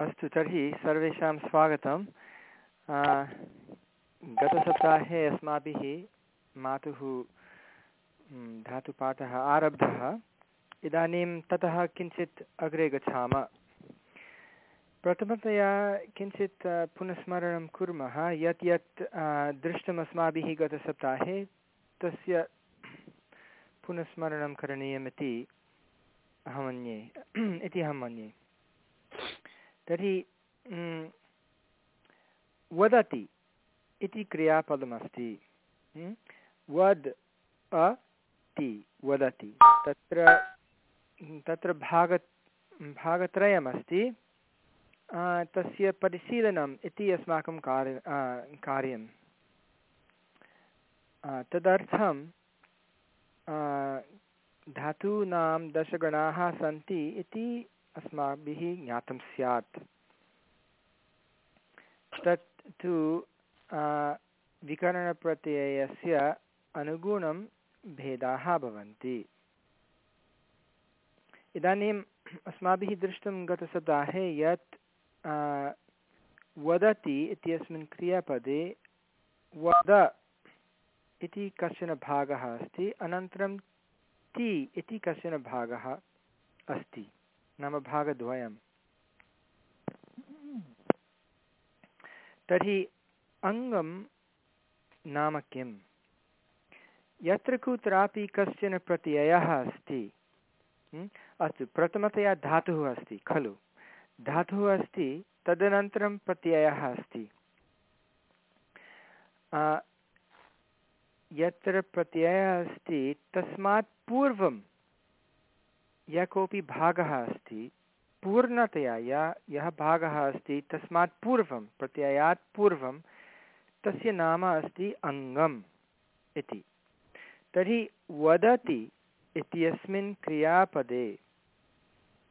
अस्तु, तर्हि सर्वेषां स्वागतं गतसप्ताहे अस्माभिः मातुः धातुपाठः आरब्धः। इदानीं ततः किञ्चित् अग्रे गच्छामः। प्रथमतया किञ्चित् पुनस्मरणं कुर्मः। यत् यत् दृष्टमस्माभिः गतसप्ताहे, तस्य पुनस्मरणं करणीयमिति अहं मन्ये। इति अहं मन्ये। तर्हि वदति इति क्रियापदमस्ति। वद् अ ति वदति। तत्र तत्र भाग, भागत्रयमस्ति। तस्य परिशीलनम् इति अस्माकं कार्य कार्यं तदर्थं धातूनां दशगणाः सन्ति इति अस्माभिः ज्ञातं स्यात्। तत् तु विकरणप्रत्ययस्य अनुगुणं भेदाः भवन्ति। इदानीम् अस्माभिः दृष्टं गतसप्ताहे यत् वदति इत्यस्मिन् क्रियापदे वद इति कश्चन भागः अस्ति, अनन्तरं ति इति कश्चन भागः अस्ति। नाम भागद्वयं तर्हि अङ्गं नाम किम्? यत्र कुत्रापि कश्चन प्रत्ययः अस्ति अस्तु, प्रथमतया धातुः अस्ति, खलु। धातुः अस्ति, तदनन्तरं प्रत्ययः अस्ति। यत्र प्रत्ययः अस्ति, तस्मात् पूर्वं यः कोऽपि भागः अस्ति, पूर्णतया यः यः भागः अस्ति, तस्मात् पूर्वं, प्रत्ययात् पूर्वं, तस्य नाम अस्ति अङ्गम् इति। तर्हि वदति इत्यस्मिन् क्रियापदे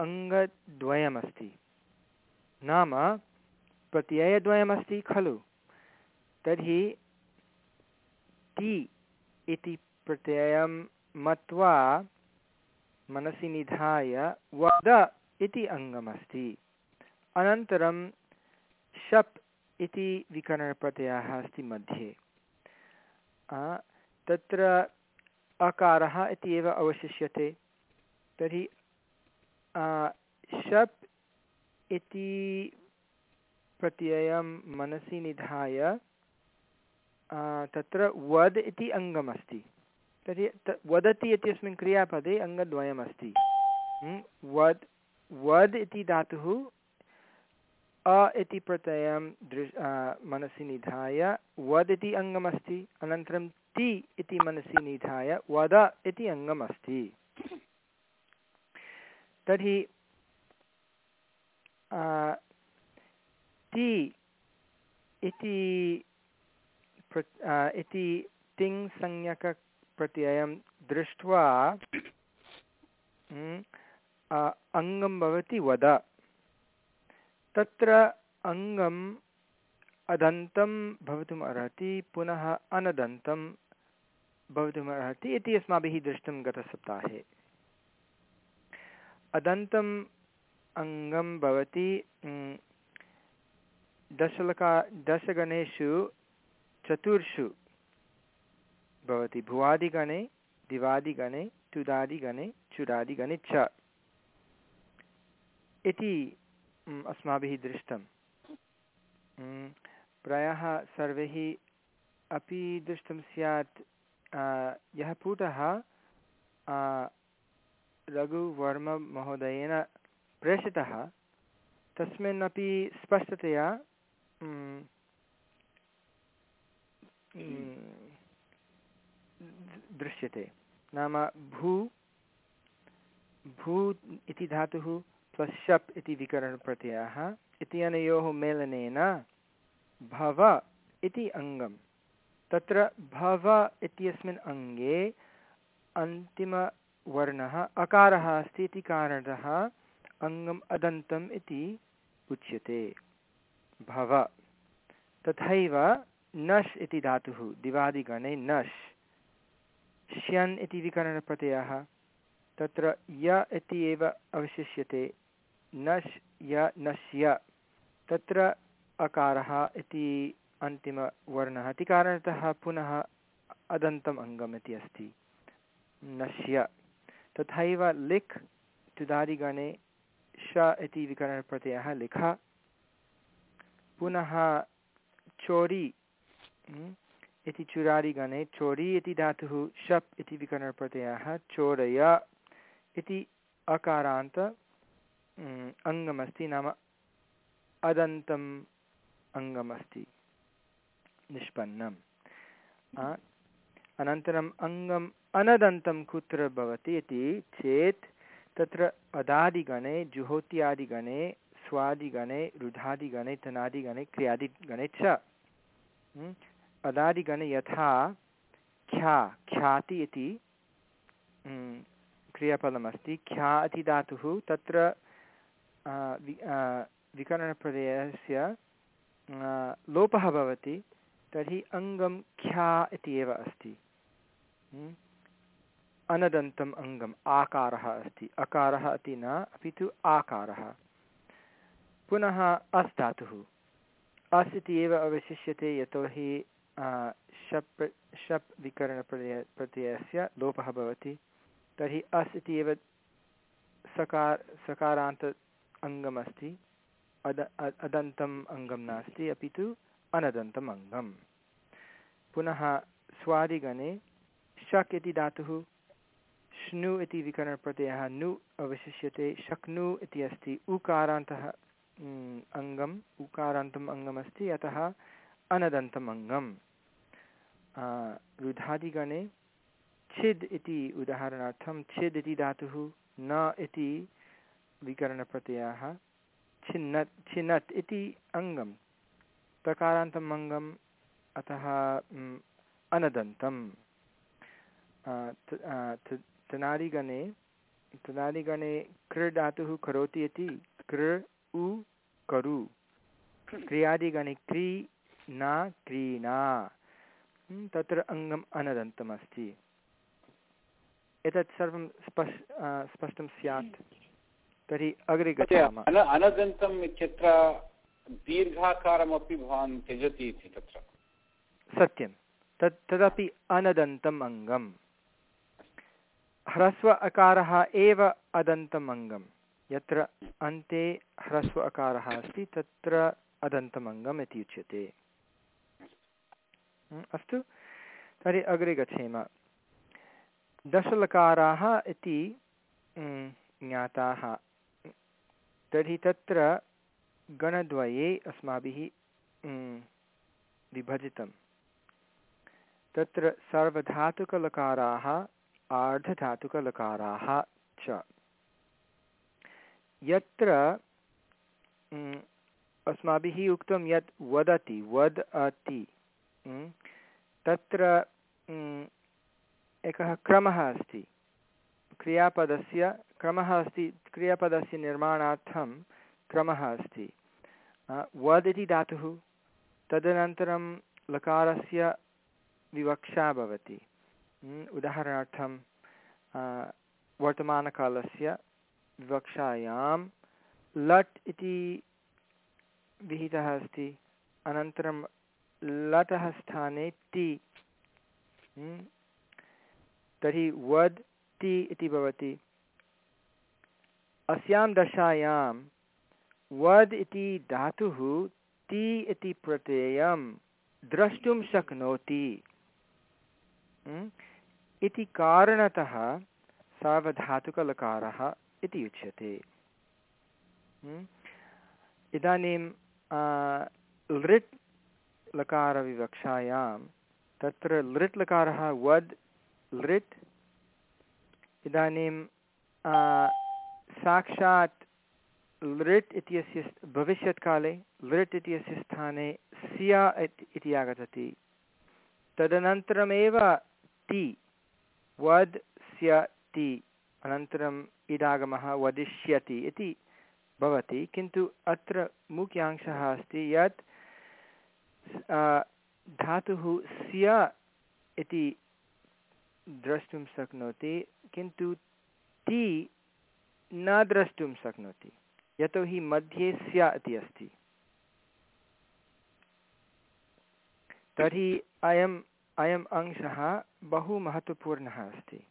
अङ्गद्वयमस्ति। नाम प्रत्ययद्वयमस्ति खलु। तर्हि ति इति प्रत्ययं मत्वा मनसि निधाय वद इति अङ्गमस्ति अनन्तरं शप् इति विकरणप्रत्ययः अस्ति मध्ये। तत्र अकारः इति एव अवशिष्यते। तर्हि शप् इति प्रत्ययं मनसि निधाय तत्र वद् इति अङ्गमस्ति तर्हि वदति इत्यस्मिन् क्रियापदे अङ्गद्वयमस्ति। वद् वद् इति धातुः, अ इति प्रत्ययं दृ मनसि निधाय, वद् इति अङ्गमस्ति, अनन्तरं ति इति मनसि निधाय, वद इति अङ्गमस्ति। तर्हि ति इति इति तिङ्संज्ञकप्रत्ययं दृष्ट्वा अङ्गं भवति वद। तत्र अङ्गम् अदन्तं भवितुम् अर्हति, पुनः अनदन्तं भवितुम् अर्हति इति अस्माभिः दृष्टं गतसप्ताहे। अदन्तम् अङ्गं भवति दशलका, दशगणेषु चतुर्षु भवति भुवादिगणे, दिवादिगणे, तुदादिगणे चुरादिगणे च। इति अस्माभिः दृष्टं प्रायः सर्वैः अपि दृष्टं स्यात्। यः पुटः रघुवर्ममहोदयेन प्रेषितः, तस्मिन्नपि स्पष्टतया दृश्यते। नाम भू भू इति धातुः, प्लस् शप् इति विकरणप्रत्ययः, इत्यनयोः मेलनेन भव इति अङ्गं तत्र भव इत्यस्मिन् अङ्गे अन्तिमवर्णः अकारः अस्ति इति कारणतः अङ्गम् अदन्तम् इति उच्यते। भव। तथैव नश् इति धातुः, दिवादिगणे नश्। श्यन् इति विकरणप्रत्ययः। तत्र य इति एव अवशिष्यते। नश् य नश्य तत्र अकारः इति अन्तिमवर्णः। इति कारणतः पुनः अदन्तम् अङ्गम् इति अस्ति। नश्य तथैव लिख् तुदादिगणे श इति विकरणप्रत्ययः लिख। पुनः चोरि। इति चुरादिगणे चोरि इति धातुः शप् इति विकरणप्रत्ययः चोरय इति अकारान्त अङ्गमस्ति नाम अदन्तम् अङ्गमस्ति। निष्पन्नम्। अनन्तरम् अङ्गम् अनदन्तं कुत्र भवति इति चेत् तत्र अदादिगणे जुहोत्यादिगणे, स्वादिगणे, रुधादिगणे, तनादिगणे, क्रियादिगणे च। अदादिगणे यथा ख्या, ख्याति इति क्रियापदमस्ति। ख्या इति धातुः तत्र विकरणप्रदेयस्य लोपः भवति, तर्हि अङ्गं ख्या इति एव अस्ति। अनदन्तम् अङ्गम् आकारः अस्ति। अकारः इति न, अपि तु आकारः। पुनः अस् धातुः। अस् इति एव अवशिष्यते, यतोहि शप् शप् विकरणप्रत्यय प्रत्ययस्य लोपः भवति। तर्हि अस् इति एव सकार, सकारान्त अङ्गमस्ति। अद अदन्तम् अङ्गं नास्ति, अपि तु अनदन्तम् अङ्गं पुनः स्वादिगणे शक् इति धातुः, श्नु इति विकरणप्रत्ययः नु अवशिष्यते। शक्नु इति अस्ति उकारान्तः अङ्गम्, उकारान्तम् अङ्गमस्ति, अतः अनदन्तम् अङ्गं रुधादिगणे छिद् इति उदाहरणार्थं छिद् इति धातुः न इति विकरणप्रत्ययः छिन्नत् छिन्नत् इति अङ्गं तकारान्तम् अङ्गम् अतः अनदन्तम् तनादिगणे तनादिगणे कृ धातुः करोति इति कृ उ करु। क्रियादिगणे क्री न क्रीणा। तत्र अङ्गम् अनदन्तमस्ति। एतत् सर्वं स्पष् स्पष्टं स्यात्। तर्हि अग्रे गच्छामः। अनदन्तम् इत्यत्र दीर्घाकारमपि भवान् त्यजति इति तत्र। सत्यं। तत् तदपि अनदन्तम् अङ्गम्। ह्रस्व अकारः एव अदन्तम् अङ्गं यत्र अन्ते ह्रस्व अकारः अस्ति तत्र अदन्तम् अङ्गम् इति उच्यते। अस्तु। तर्हि अग्रे गच्छेम। दशलकाराः इति ज्ञाताः। तर्हि तत्र गणद्वये अस्माभिः विभजितं तत्र सार्वधातुकलकाराः, आर्धधातुकलकाराः च। यत्र अस्माभिः उक्तं यत् वदति, वद् अति। तत्र एकः क्रमः अस्ति। क्रियापदस्य, क्रमः अस्ति, क्रियापदस्य निर्माणार्थं क्रमः अस्ति। वद् इति धातुः, तदनन्तरं लकारस्य विवक्षा भवति। उदाहरणार्थं वर्तमानकालस्य विवक्षायां लट् इति विहितः अस्ति। अनन्तरं लटः स्थाने टि तर्हि वद् टि इति भवति। अस्यां दशायां वद् इति धातुः टि इति प्रत्ययं द्रष्टुं शक्नोति। इति कारणतः सार्वधातुकलकारः इति उच्यते। इदानीं लृट् लकारविवक्षायां तत्र लृट् लकारः, वद् लृट् इदानीं साक्षात् लृट् इत्यस्य भविष्यत्काले लृट् इत्यस्य स्थाने सिया इति आगच्छति तदनन्तरमेव ति, वद् स्यति अनन्तरम् इदागमः, वदिष्यति इति भवति। किन्तु अत्र मुख्यांशः अस्ति यत् धातुः स्य इति द्रष्टुं शक्नोति, किन्तु ति न द्रष्टुं शक्नोति। यतोहि मध्ये स्य इति अस्ति। तर्हि अयम् अयम् अंशः बहु महत्त्वपूर्णः अस्ति।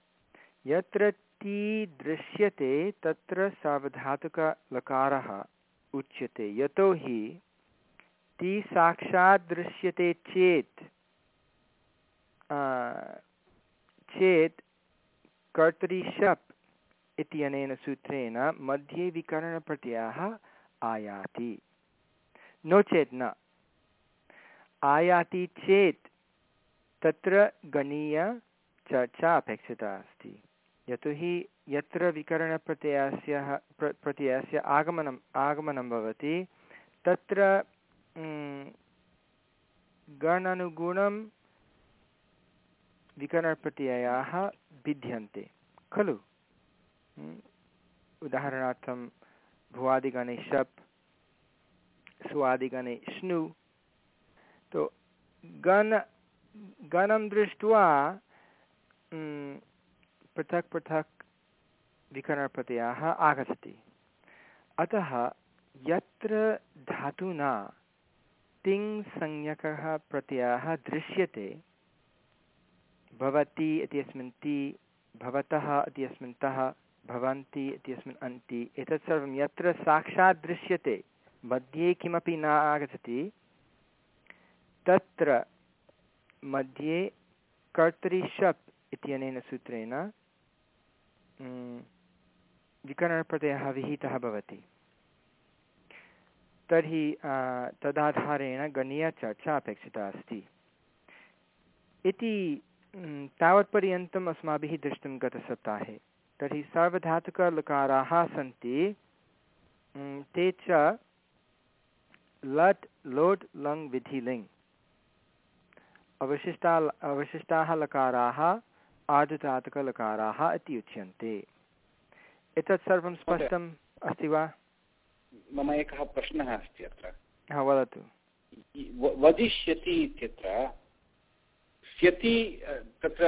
यत्र ति दृश्यते, तत्र सावधातुकलकारः उच्यते। यतोहि ती साक्षात् दृश्यते चेत्। चेत् कर्तरि शप् इत्यनेन सूत्रेण मध्ये विकरणप्रत्ययः आयाति। नो चेत् न। आयाति चेत् तत्र गणीयचर्चा अपेक्षिता अस्ति। यतोहि यत्र विकरणप्रत्ययस्य प्र, प्रत्ययस्य आगमनम् आगमनं भवति, तत्र गणानुगुणं विकरणप्रत्ययाः भिद्यन्ते। खलु? उदाहरणार्थं भुवादिगणे शप्, स्वादिगणे श्नु। तो गण, गणं दृष्ट्वा पृथक् पृथक् विकरणप्रत्ययाः आगच्छति। अतः यत्र धातुना तिङ्संज्ञकः प्रत्ययः दृश्यते। भवति इत्यस्मिन् ति, भवतः इत्यस्मिन् तः, भवन्ति इत्यस्मिन् अन्ति। एतत् सर्वं यत्र साक्षात् दृश्यते, मध्ये किमपि न आगच्छति, तत्र मध्ये कर्तरि शप् इत्यनेन सूत्रेण विकरणप्रत्ययः विहितः भवति। तर्हि तदाधारेण गणीयचर्चा अपेक्षिता अस्ति। इति तावत्पर्यन्तम् अस्माभिः दृष्टं गतसप्ताहे। तर्हि सार्वधातुकलकाराः सन्ति। ते च लट् लोट् लङ् विधिलिङ् अवशिष्टा अवशिष्टाः लकाराः आर्धधातुकलकाराः इति उच्यन्ते। एतत् सर्वं स्पष्टम् अस्ति वा? मम एकः प्रश्नः अस्ति अत्र। वदतु। वदिष्यति इत्यत्र स्यति तत्र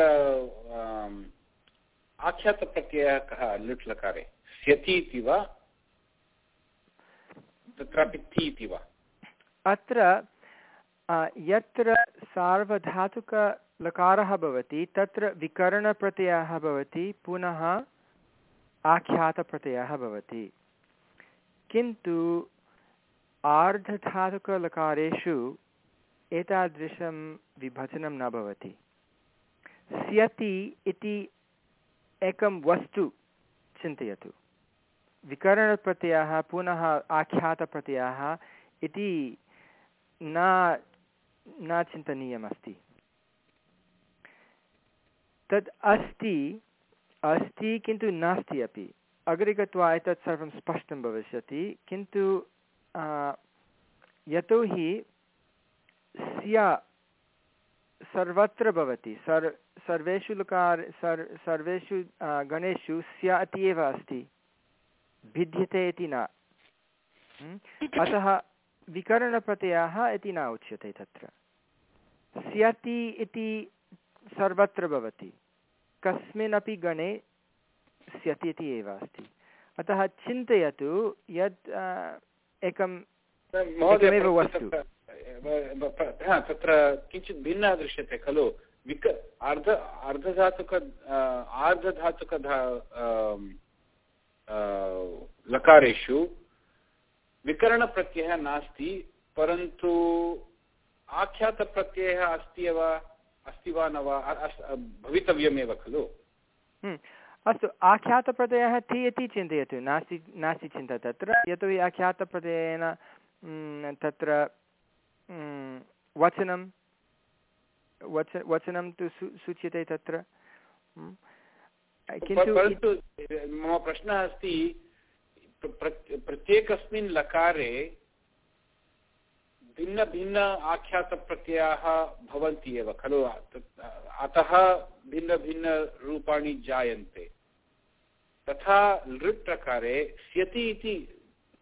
आख्यातप्रत्ययः कः लुट् लकारे स्यति इति वा? तत्रापि ति इति वा? अत्र यत्र सार्वधातुकलकारः भवति तत्र विकरणप्रत्ययः भवति पुनः आख्यातप्रत्ययः भवति। किन्तु आर्धधातुकलकारेषु एतादृशं विभजनं न भवति। स्यति इति एकं वस्तु चिन्तयतु। विकरणप्रत्ययः, पुनः आख्यातप्रत्ययः इति न न चिन्तनीयमस्ति। तद् अस्ति अस्ति किन्तु नास्ति अपि। अग्रे गत्वा एतत् सर्वं स्पष्टं भविष्यति, किन्तु यतोहि स्य सर्वत्र भवति, सर्, सर्वेषु लकार, सर्, सर्वेषु गणेषु स्य इति एव अस्ति, भिद्यते इति न। अतः विकरणप्रत्ययः इति न उच्यते तत्र। स्यति इति सर्वत्र भवति, कस्मिन्नपि गणे स्यति इति एव अस्ति। अतः चिन्तयतु यत् एकम् एकमेव वस्तु। तत्र किञ्चित् भिन्नः दृश्यते खलु। विक अर्ध अर्धधातुक आर्धधातुक लकारेषु विकरणप्रत्ययः नास्ति परन्तु आख्यातप्रत्ययः अस्ति एव अस्ति वा न वा भवितव्यमेव खलु। हम्म, अस्तु, आख्यातप्रत्ययः ति इति चिन्तयतु। नास्ति नास्ति चिन्ता। तत्र यतोहि आख्यातप्रत्ययेन तत्र वचनं, वच, वचनं तु सूच्यते तत्र। किन्तु मम प्रश्नः अस्ति प्रत्येकस्मिन् लकारे भिन्नभिन्न आख्यातप्रत्ययाः भवन्ति एव खलु? अतः भिन्नभिन्नरूपाणि जायन्ते। तथा लृट् प्रकारे स्यति इति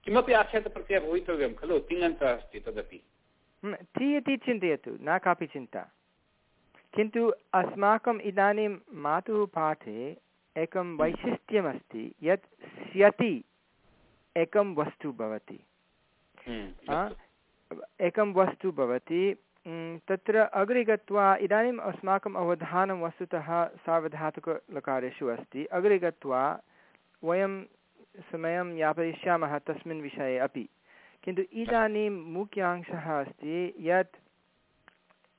किमपि आख्यातप्रत्ययः भवितव्यं खलु? तिङन्तः अस्ति तदपि। ति इति चिन्तयतु न कापि चिन्ता। किन्तु अस्माकम् इदानीं मातुः पाठे एकं वैशिष्ट्यमस्ति यत् स्यति एकं वस्तु भवति। एकं वस्तु भवति। तत्र अग्रे गत्वा इदानीम् अस्माकम् अवधानं वस्तुतः सार्वधातुकलकारेषु अस्ति। अग्रे गत्वा वयं समयं यापयिष्यामः तस्मिन् विषये अपि। किन्तु इदानीं मुख्यांशः अस्ति यत्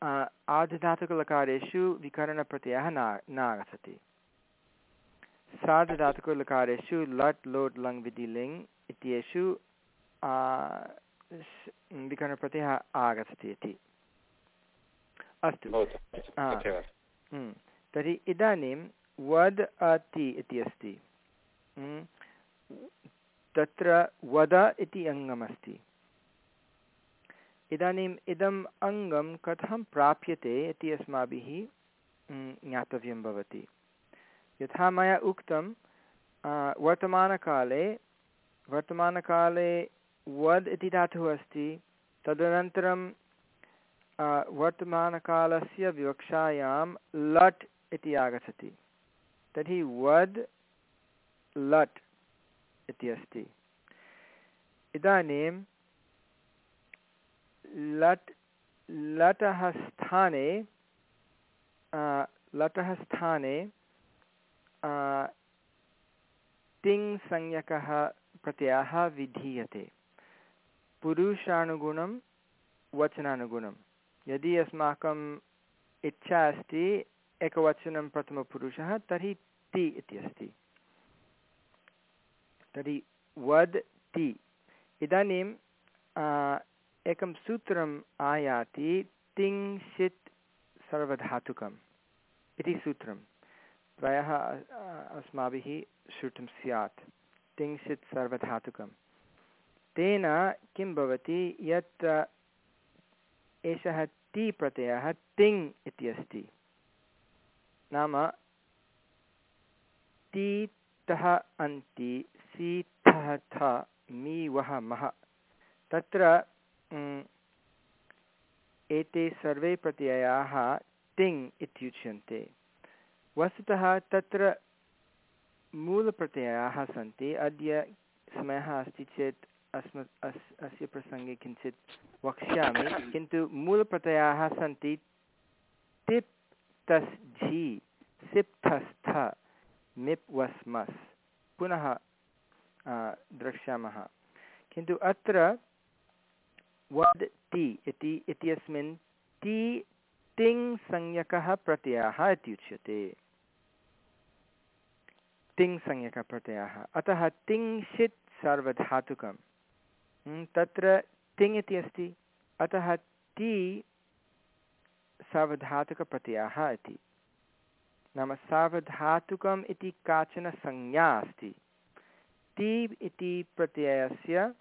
आर्धधातुकलकारेषु विकरणप्रत्ययः न, नागच्छति। सार्धधातुकलकारेषु लट्, लोट्, लङ्, विधि, लिङ् इत्येषु विकरणप्रत्ययः आगच्छति इति। अस्तु। तर्हि इदानीं वद् अति इति अस्ति। तत्र वद इति अङ्गमस्ति। इदानीम् इदम् अङ्गं कथं प्राप्यते इति अस्माभिः ज्ञातव्यं भवति। यथा मया उक्तं वर्तमानकाले वर्तमानकाले वद् इति धातुः अस्ति, तदनन्तरं वर्तमानकालस्य विवक्षायां लट् इति आगच्छति। तर्हि वद् लट् इति अस्ति। इदानीं लट्, लटः स्थाने लटः स्थाने तिङ्संज्ञकः प्रत्ययः विधीयते। पुरुषानुगुणं, वचनानुगुणं। यदि अस्माकम् इच्छा अस्ति, एकवचनं प्रथमपुरुषः, तर्हि ति इति अस्ति। तर्हि वद् ति। इदानीम् एकं सूत्रम् आयाति तिङ्सित् सर्वधातुकम् इति सूत्रं प्रायः अस्माभिः श्रुतं स्यात् तिङ्सित् सर्वधातुकं तेन किं भवति यत् एषः ति प्रत्ययः तिङ् इति अस्ति नाम तीतः अन्ति सीतः थ मी वः मः। तत्र एते सर्वे प्रत्ययाः तिङ् इत्युच्यन्ते। वस्तुतः तत्र मूलप्रत्ययाः सन्ति, अद्य समयः अस्ति चेत् अस्म अस् अस्य प्रसङ्गे किञ्चित् वक्ष्यामि। किन्तु मूलप्रत्ययाः सन्ति तिप् तस् झि सिप् थस्थ मिप् वस् मस् पुनः द्रक्ष्यामः। किन्तु अत्र वद् ति इति इत्यस्मिन् ति तिङ् संज्ञकः प्रत्ययः इत्युच्यते तिङ् संज्ञकप्रत्ययः। अतः तिङ्क्षित् सार्वधातुकं तत्र तिङ् इति अस्ति। अतः ति सार्वधातुकप्रत्ययः इति। नाम सार्वधातुकम् इति काचन संज्ञा अस्ति। ति इति प्रत्ययस्य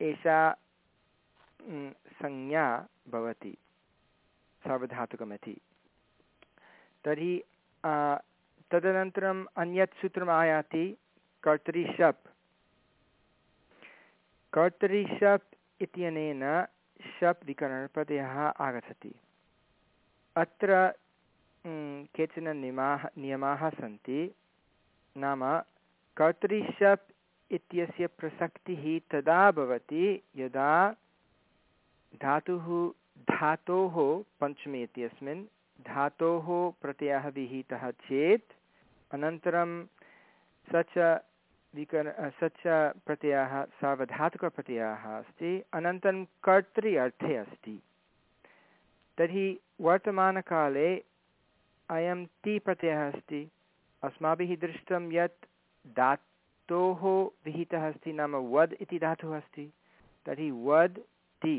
एषा संज्ञा भवति। सार्वधातुकमिति तर्हि तदनन्तरम् अन्यत् सूत्रम् आयाति कर्तरिशप् कर्तरिशप् इत्यनेन शप् विकरणप्रत्ययः आगच्छति। अत्र केचन नियमाः नियमाः सन्ति। नाम कर्तरिशप् इत्यस्य प्रसक्तिः तदा भवति यदा धातुः, धातोः पञ्चमी इत्यस्मिन्, धातोः प्रत्ययः विहितः चेत् अनन्तरं स च विकर स च प्रत्ययः सार्वधातुकप्रत्ययः अस्ति अनन्तरं कर्तरि अर्थे अस्ति। तर्हि वर्तमानकाले अयं ति प्रत्ययः अस्ति। अस्माभिः दृष्टं यत् धातोः विहितः अस्ति, नाम वद् इति धातुः अस्ति। तर्हि वद् ति,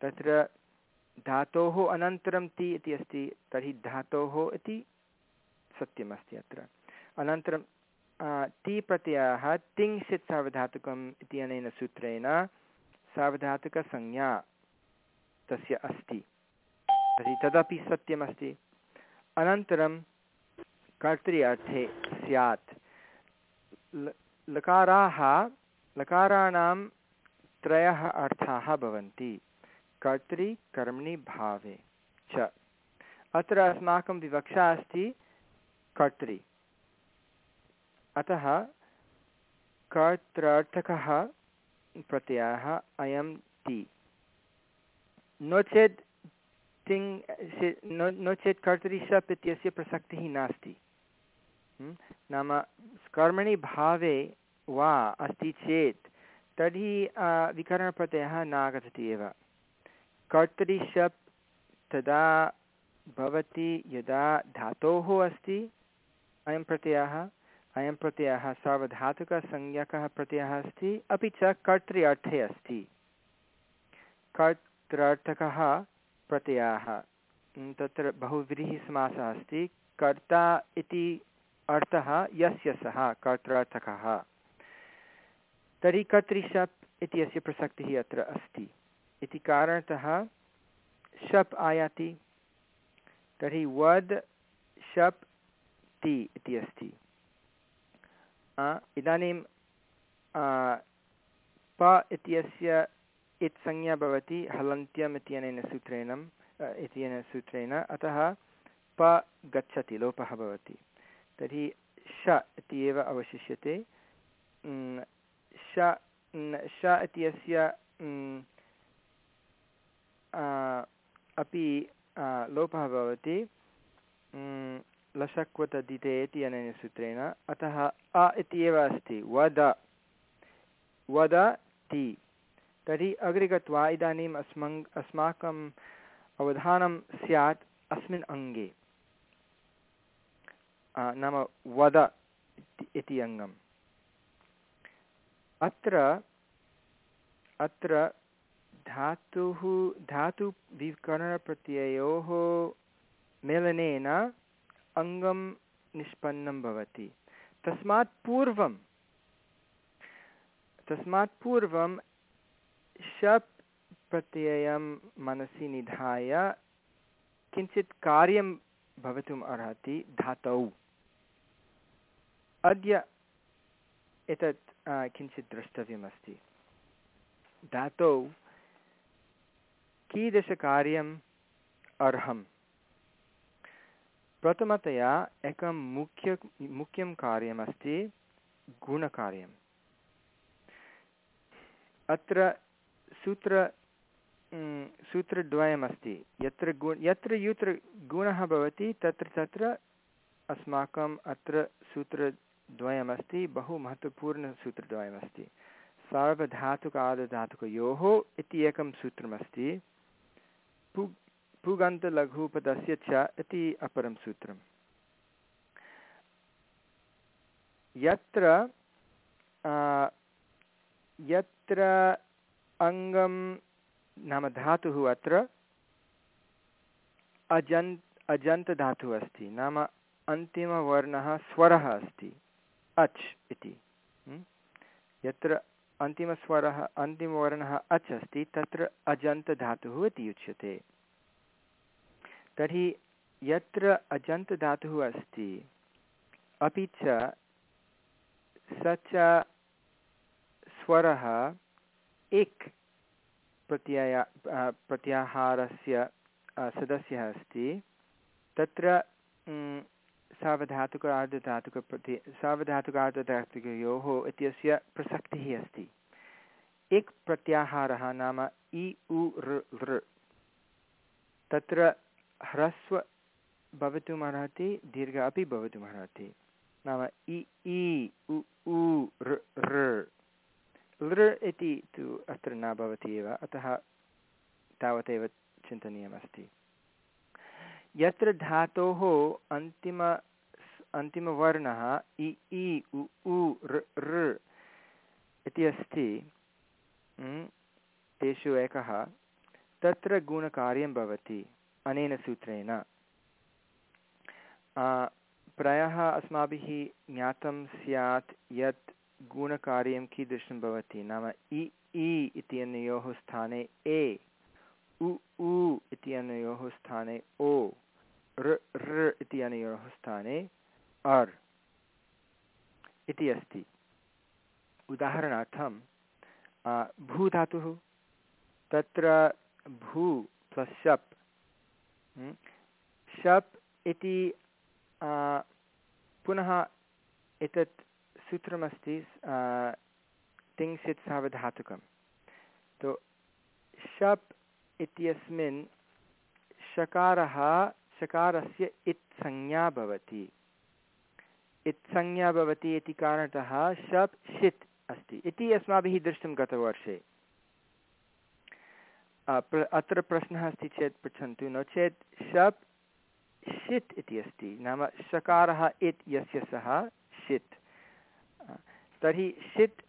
तत्र धातोः अनन्तरं ति इति अस्ति, तर्हि धातोः इति सत्यमस्ति अत्र। अनन्तरं ति प्रत्ययः तिङ्सित् सार्वधातुकम् इत्यनेन सूत्रेण सार्वधातुकसंज्ञा तस्य अस्ति। तर्हि तदपि सत्यमस्ति। अनन्तरं कर्तरि अर्थे स्यात् लकाराः, लकाराणां त्रयः अर्थाः भवन्ति। कर्तरि, कर्मणि, भावे। च। अत्र अस्माकं विवक्षा अस्ति कर्तरि। अतः कर्त्रार्थकः प्रत्ययः अयं ति। नो चेत् तिङ् नो चेत् कर्तरि शप् इत्यस्य प्रसक्तिः नास्ति। नाम कर्मणि भावे वा अस्ति चेत् तर्हि विकरणप्रत्ययः नागच्छति एव। कर्तरि शप् तदा भवति यदा धातोः अस्ति, अयं प्रत्ययः। अयं प्रत्ययः सार्वधातुकसंज्ञकः प्रत्ययः अस्ति, अपि च कर्तृ अर्थे अस्ति। कर्त्रार्थकः प्रत्ययः। तत्र बहुव्रीः समासः अस्ति। कर्ता इति अर्थः यस्य सः कर्त्रार्थकः तर्हि कर्तृशप् इत्यस्य प्रसक्तिः अत्र अस्ति। इति कारणतः शप् आयाति। तर्हि वद् शप् ति इति अस्ति। इदानीं प इत्यस्य इत्संज्ञा भवति, हलन्त्यम् इत्यनेन सूत्रेण इत्यनेन सूत्रेण, अतः प गच्छति, लोपः भवति। तर्हि श इति एव अवशिष्यते श इत्यस्य अपि लोपः भवति। लशक्वतदिते इति अनेन सूत्रेण। अतः अ इति एव अस्ति। वद। वद ति। तर्हि अग्रे गत्वा इदानीम् अस्मङ्, अस्माकम् अवधानं स्यात् अस्मिन् अङ्गे। नाम वद इति अङ्गम्। अत्र अत्र धातुः, धातुविकरणप्रत्ययोः मेलनेन अङ्गं निष्पन्नं भवति। तस्मात् पूर्वं तस्मात् पूर्वं शप् प्रत्ययं मनसि निधाय किञ्चित् कार्यं भवितुम् अर्हति, धातौ। अद्य एतत् किञ्चित् द्रष्टव्यमस्ति। धातौ कीदृशकार्यम् अर्हम्? प्रथमतया एकं मुख्य, मुख्यं कार्यमस्ति गुणकार्यम्। अत्र सूत्र सूत्रद्वयमस्ति। यत्र गु, यत्र यत्र गुणः भवति, तत्र तत्र अस्माकम् अत्र सूत्रद्वयमस्ति, बहु महत्त्वपूर्णसूत्रद्वयमस्ति सार्वधातुकादधातुकयोः इति एकं सूत्रमस्ति। पु पुगन्तलघुपदस्य च इति अपरं सूत्रम्। यत्र यत्र अङ्गं नाम धातुः अत्र अजन् अजन्तधातुः अस्ति, नाम अन्तिमवर्णः स्वरः अस्ति, अच् इति। यत्र अन्तिमस्वरः, अन्तिमवर्णः अच् अस्ति, तत्र अजन्तधातुः इति उच्यते। तर्हि यत्र अजन्तधातुः अस्ति, अपि च स च स्वरः एक् प्रत्यय प्रत्याहारस्य सदस्यः अस्ति। तत्र सावधातुक आर्धधातुकप्रति सावधातुक आर्धधातुकयोः इत्यस्य प्रसक्तिः अस्ति। इक् प्रत्याहारः नाम इ, उ ऋ तत्र ह्रस्व भवितुमर्हति दीर्घ अपि भवितुमर्हति नाम इ इ, उ उ लृ इति तु अत्र न भवति एव, अतः तावदेव चिन्तनीयमस्ति। यत्र धातोः अन्तिम, अन्तिमवर्णः इ इ, उ उ ऋ इति अस्ति तेषु एकः, तत्र गुणकार्यं भवति। अनेन सूत्रेण प्रायः अस्माभिः ज्ञातं स्यात् यत् गुणकार्यं कीदृशं भवति नाम इ इ इत्यनयोः स्थाने ए, उ उ इत्यनयोः स्थाने ओ ऋ ऋ इत्यनयोः स्थाने अर् इति अस्ति उदाहरणार्थं भूधातुः तत्र भू प्लस् शप्? शप् इति पुनः एतत् सूत्रमस्ति तिङ्सित् सावधातुकं तो शप् इत्यस्मिन् शकारः शकारस्य इत्संज्ञा भवति इत्संज्ञा भवति इति कारणतः शप् षित् अस्ति इति अस्माभिः दृष्टं गतवर्षे प्र, अत्र प्रश्नः अस्ति चेत् पृच्छन्तु नो चेत् शप् षित् इति अस्ति, नाम शकारः इत् यस्य सः षित् तर्हि षित्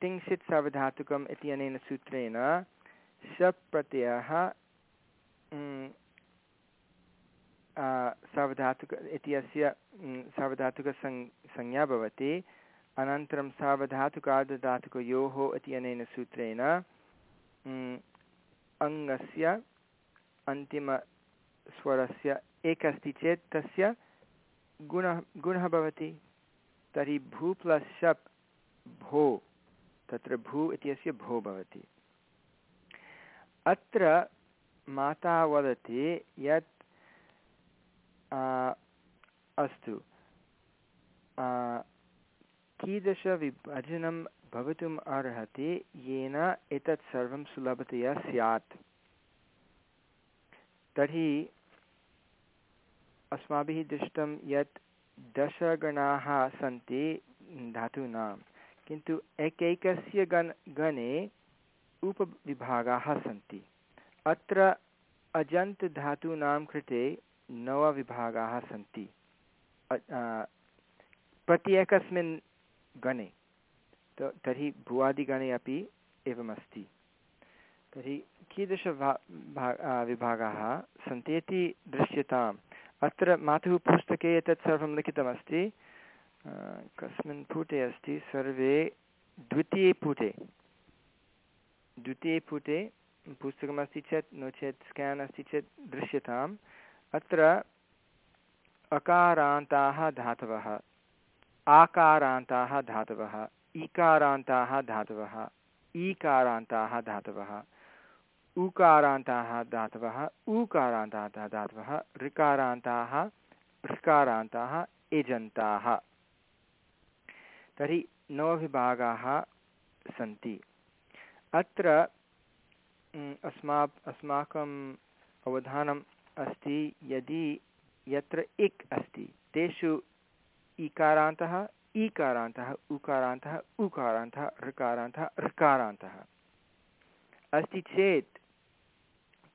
तिङ्क्षित् सावधातुकम् इत्यनेन सूत्रेण शप् प्रत्ययः सावधातुक इत्यस्य सावधातुकसं संज्ञा भवति। अनन्तरं सावधातुकार्धधातुकयोः इत्यनेन सूत्रेण अङ्गस्य अन्तिमस्वरस्य एक अस्ति चेत् तस्य गुणः गुणः भवति। तर्हि भू प्लस् शप् भो, तत्र भू इत्यस्य भो भवति। अत्र माता वदति यत् अस्तु। कीदृशविभजनं भवितुम् अर्हति, येन एतत् सर्वं सुलभतया स्यात्। तर्हि अस्माभिः दृष्टं यत् दशगणाः सन्ति धातूनां, किन्तु एकैकस्य गण गणे उपविभागाः सन्ति। अत्र अजन्तधातूनां कृते नवविभागाः सन्ति। प्रत्येकस्मिन् गणे। तर्हि भुवादिगणे अपि एवमस्ति। तर्हि कीदृश विभागाः सन्ति इति दृश्यताम्। अत्र मातुः पुस्तके एतत् सर्वं लिखितमस्ति। कस्मिन् पुटे अस्ति सर्वे द्वितीये पुटे। द्वितीये पुटे पुस्तकमस्ति चेत्, नो चेत् स्केन् अस्ति चेत् दृश्यताम्। अत्र अकारान्ताः धातवः। आकारान्ताः धातवः। इकारान्ताः धातवः, ईकारान्ताः धातवः, उकारान्ताः धातवः ऊकारान्ताः धातवः, ऋकारान्ताः ऋकारान्ताः, एजन्ताः। तर्हि नवविभागाः सन्ति। अत्र अस्मा अस्माकम् अवधानम् अस्ति यदि यत्र इक् अस्ति, तेषु इकारान्तः ईकारान्तः उकारान्तः उकारान्तः ऋकारान्तः ऋकारान्तः अस्ति चेत्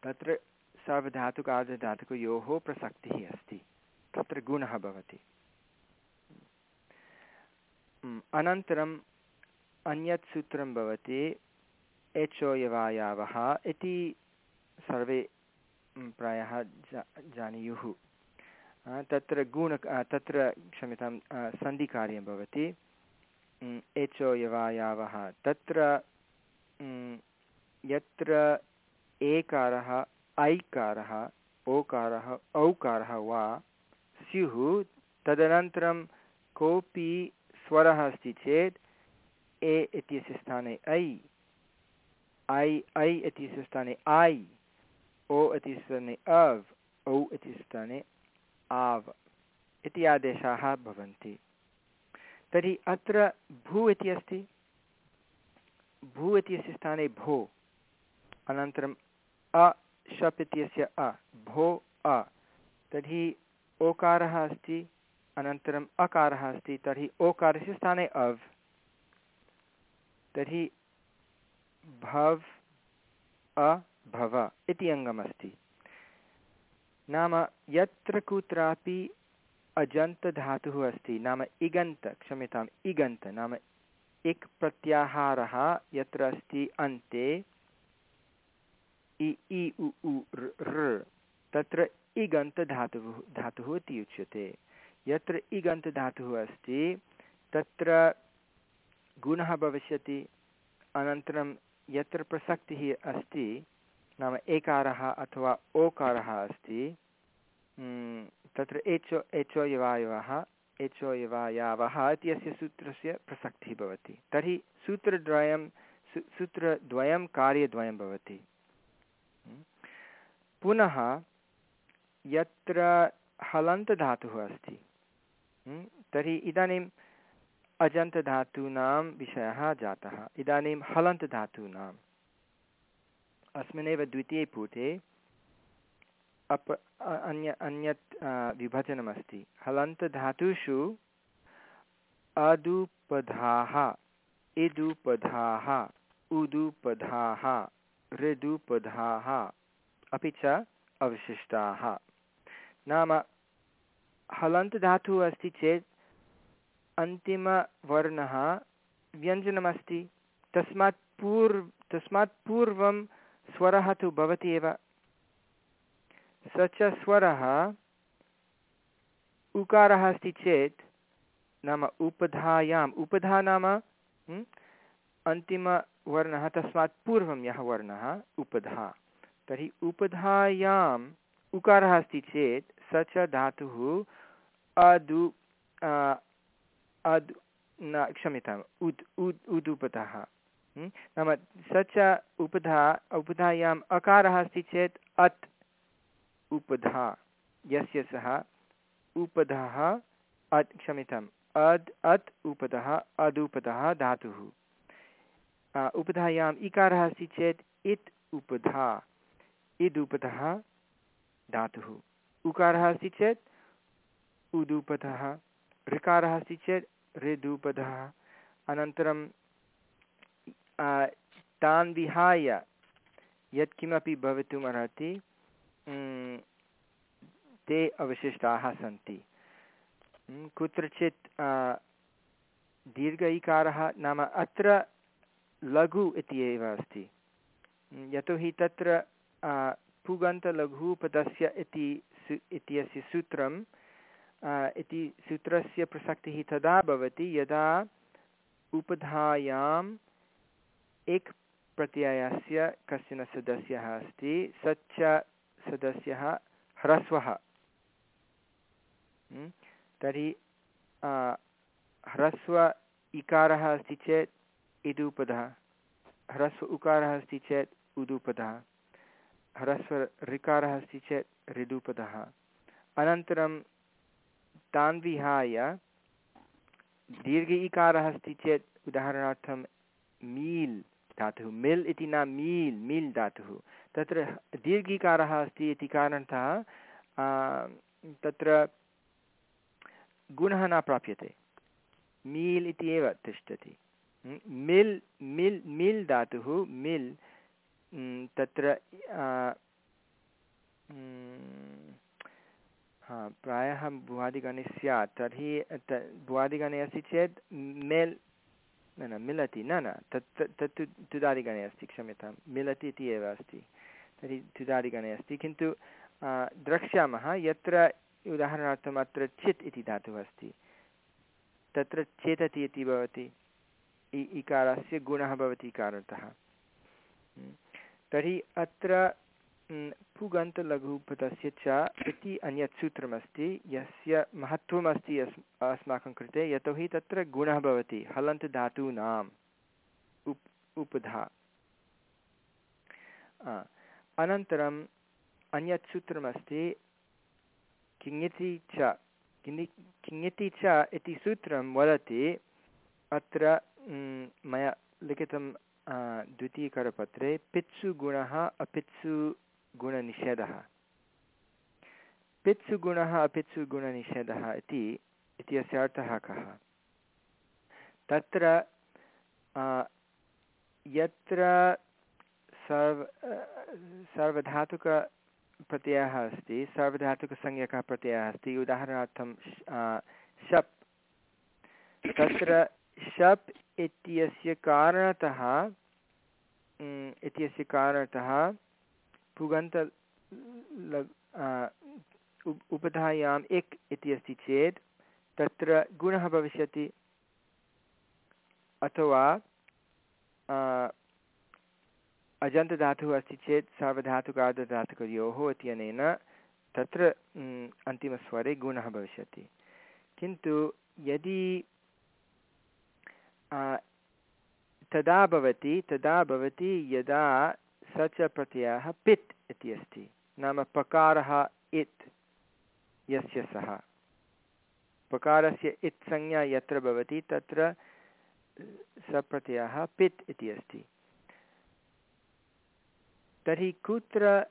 तत्र सार्वधातुकार्धधातुकयोः प्रसक्तिः अस्ति। तत्र गुणः भवति। अनन्तरम् अन्यत् सूत्रं भवति एचो यवायावः इति सर्वे प्रायः जा, जानीयुः। तत्र गुण तत्र क्षम्यतां सन्धिकार्यं भवति। एचो यवायावः। तत्र यत्र एकारः, ऐकारः, ओकारः, औकारः वा, स्युः, तदनन्तरं कोऽपि स्वरः अस्ति चेत्, ए इत्यस्य स्थाने ऐ ऐ ऐ इत्यस्य स्थाने ऐ ओ इत्यस्य स्थाने अव्, औ इत्यस्य स्थाने आव् इति आदेशाः भवन्ति। तर्हि अत्र भू इति अस्ति। भू इत्यस्य स्थाने भो अनन्तरम् अ, शप् इत्यस्य अ, भो, अ। तर्हि ओकारः अस्ति अनन्तरम् अकारः अस्ति। तर्हि ओकारस्य स्थाने अव्। तर्हि भव् अभव इति अङ्गमस्ति। नाम यत्र कुत्रापि अजन्तधातुः अस्ति, नाम इगन्त, क्षम्यताम्, इगन्त, नाम इक् प्रत्याहारः यत्र अस्ति अन्ते, इ इ, उ उ ऋ तत्र इगन्तधातुः, धातुः इति उच्यते। यत्र इगन्तधातुः अस्ति, तत्र गुणः भविष्यति, अनन्तरं यत्र प्रसक्तिः अस्ति नाम एकारः अथवा ओकारः अस्ति। तत्र एचो एचो यवायवः, एचो यवायावः इत्यस्य सूत्रस्य प्रसक्तिः भवति। तर्हि सूत्रद्वयं सूत्रद्वयं कार्यद्वयं भवति। पुनः यत्र हलन्तधातुः अस्ति तर्हि इदानीम् अजन्तधातूनां विषयः जातः। इदानीं हलन्तधातूनाम् अस्मिन्नेव द्वितीये पुटे अप अन्य अन्यत् विभजनमस्ति। हलन्तधातुषु अदुपधाः, इदुपधाः, उदुपधाः, ऋदुपधाः अपि च अवशिष्टाः। नाम हलन्तधातुः अस्ति चेत् अन्तिमवर्णः व्यञ्जनमस्ति। तस्मात् पूर्व तस्मात् पूर्वं स्वरः तु भवति एव। स च स्वरः उकारः अस्ति चेत् नाम उपधायाम्। उपधा नाम अन्तिमवर्णः, तस्मात् पूर्वं यः वर्णः, उपधा। तर्हि उपधायाम् उकारः अस्ति चेत् स च धातुः अदु अद्, न, क्षम्यताम्, उद् उद् उदुपतः नाम स च उपधा उपधायाम् अकारः अस्ति चेत् अत् उपधा, यस्य सः उपधः अत्, क्षम्यताम्, अद्, अत् उपधः, अदुपधः धातुः। उपधायाम् इकारः अस्ति चेत् इत् उपधा, इदुपधः धातुः। उकारः अस्ति चेत् उदुपधः, ऋकारः अस्ति चेत् ऋदुपधः। अनन्तरं तान् विहाय, यत्किमपि भवितुमर्हति ते अवशिष्टाः सन्ति। कुत्रचित् दीर्घ इकारः नाम अत्र लघु इति एव अस्ति। यतोहि तत्र पुगन्तलघुपदस्य इति सु, इत्यस्य सूत्रं इति सूत्रस्य प्रसक्तिः तदा भवति यदा उपधायाम् एक् प्रत्ययस्य कश्चन सदस्यः अस्ति स च सदस्यः ह्रस्वः। तर्हि ह्रस्व इकारः अस्ति चेत् इदुपदः। ह्रस्व उकारः अस्ति चेत् उदुपदः। ह्रस्व ऋकारः अस्ति चेत् ऋदुपदः। अनन्तरं तान् विहाय दीर्घ इकारः अस्ति चेत् उदाहरणार्थं मील्। धातुः। मिल् इति न मील् मील् धातुः। तत्र दीर्घिकारः अस्ति इति कारणतः तत्र गुणः न प्राप्यते। मील् इति एव तिष्ठति। मिल् मिल् मिल् धातुः, मिल् तत्र प्रायः भुवादिगणे स्यात्, तर्हि भुवादिगणे अस्ति चेत्, मेल् न न, मिलति, न न, तत् तत्तु तुदादिगणे अस्ति क्षम्यतां, मिलति इति एव अस्ति। तर्हि तुदादिगणे अस्ति, किन्तु द्रक्ष्यामः, यत्र उदाहरणार्थम् अत्र चित् इति धातुः अस्ति। तत्र चेतति इति भवति इकारस्य गुणः भवति इकारतः तर्हि अत्र पुगन्तलघुपथस्य च इति अन्यत् सूत्रमस्ति। यस्य महत्त्वमस्ति अस् अस्माकं कृते, यतोहि तत्र गुणः भवति हलन्तधातूनाम् उप्, उपधा। अनन्तरम् अन्यत् सूत्रमस्ति, किङति च। किङि, किङति च इति सूत्रं वदति, अत्र मया लिखितं द्वितीयकरपत्रे पित्सुगुणः अपित्सुगुणनिषेधः पित्सुगुणः अपित्सुगुणनिषेधः इति, इत्यस्य अर्थः कः? तत्र यत्र सर्व सर्वधातुक प्रत्ययः अस्ति सार्वधातुकसंज्ञकः प्रत्ययः अस्ति, उदाहरणार्थं शप्। तत्र शप् इत्यस्य कारणतः इत्यस्य कारणतः पुगन्त उपधायाम् एक् इति अस्ति चेत् तत्र गुणः भविष्यति अथवा अजन्तधातुः अस्ति चेत् सार्वधातुकार्धधातुकयोः इत्यनेन तत्र अन्तिमस्वरे गुणः भविष्यति। किन्तु यदि तदा भवति तदा भवति यदा स च प्रत्ययः पित् इति अस्ति। नाम पकारः इत्, यस्य सः। पकारस्य इत् संज्ञा यत्र भवति, तत्र सप्रत्ययः पित् इति अस्ति। तर्हि कुत्र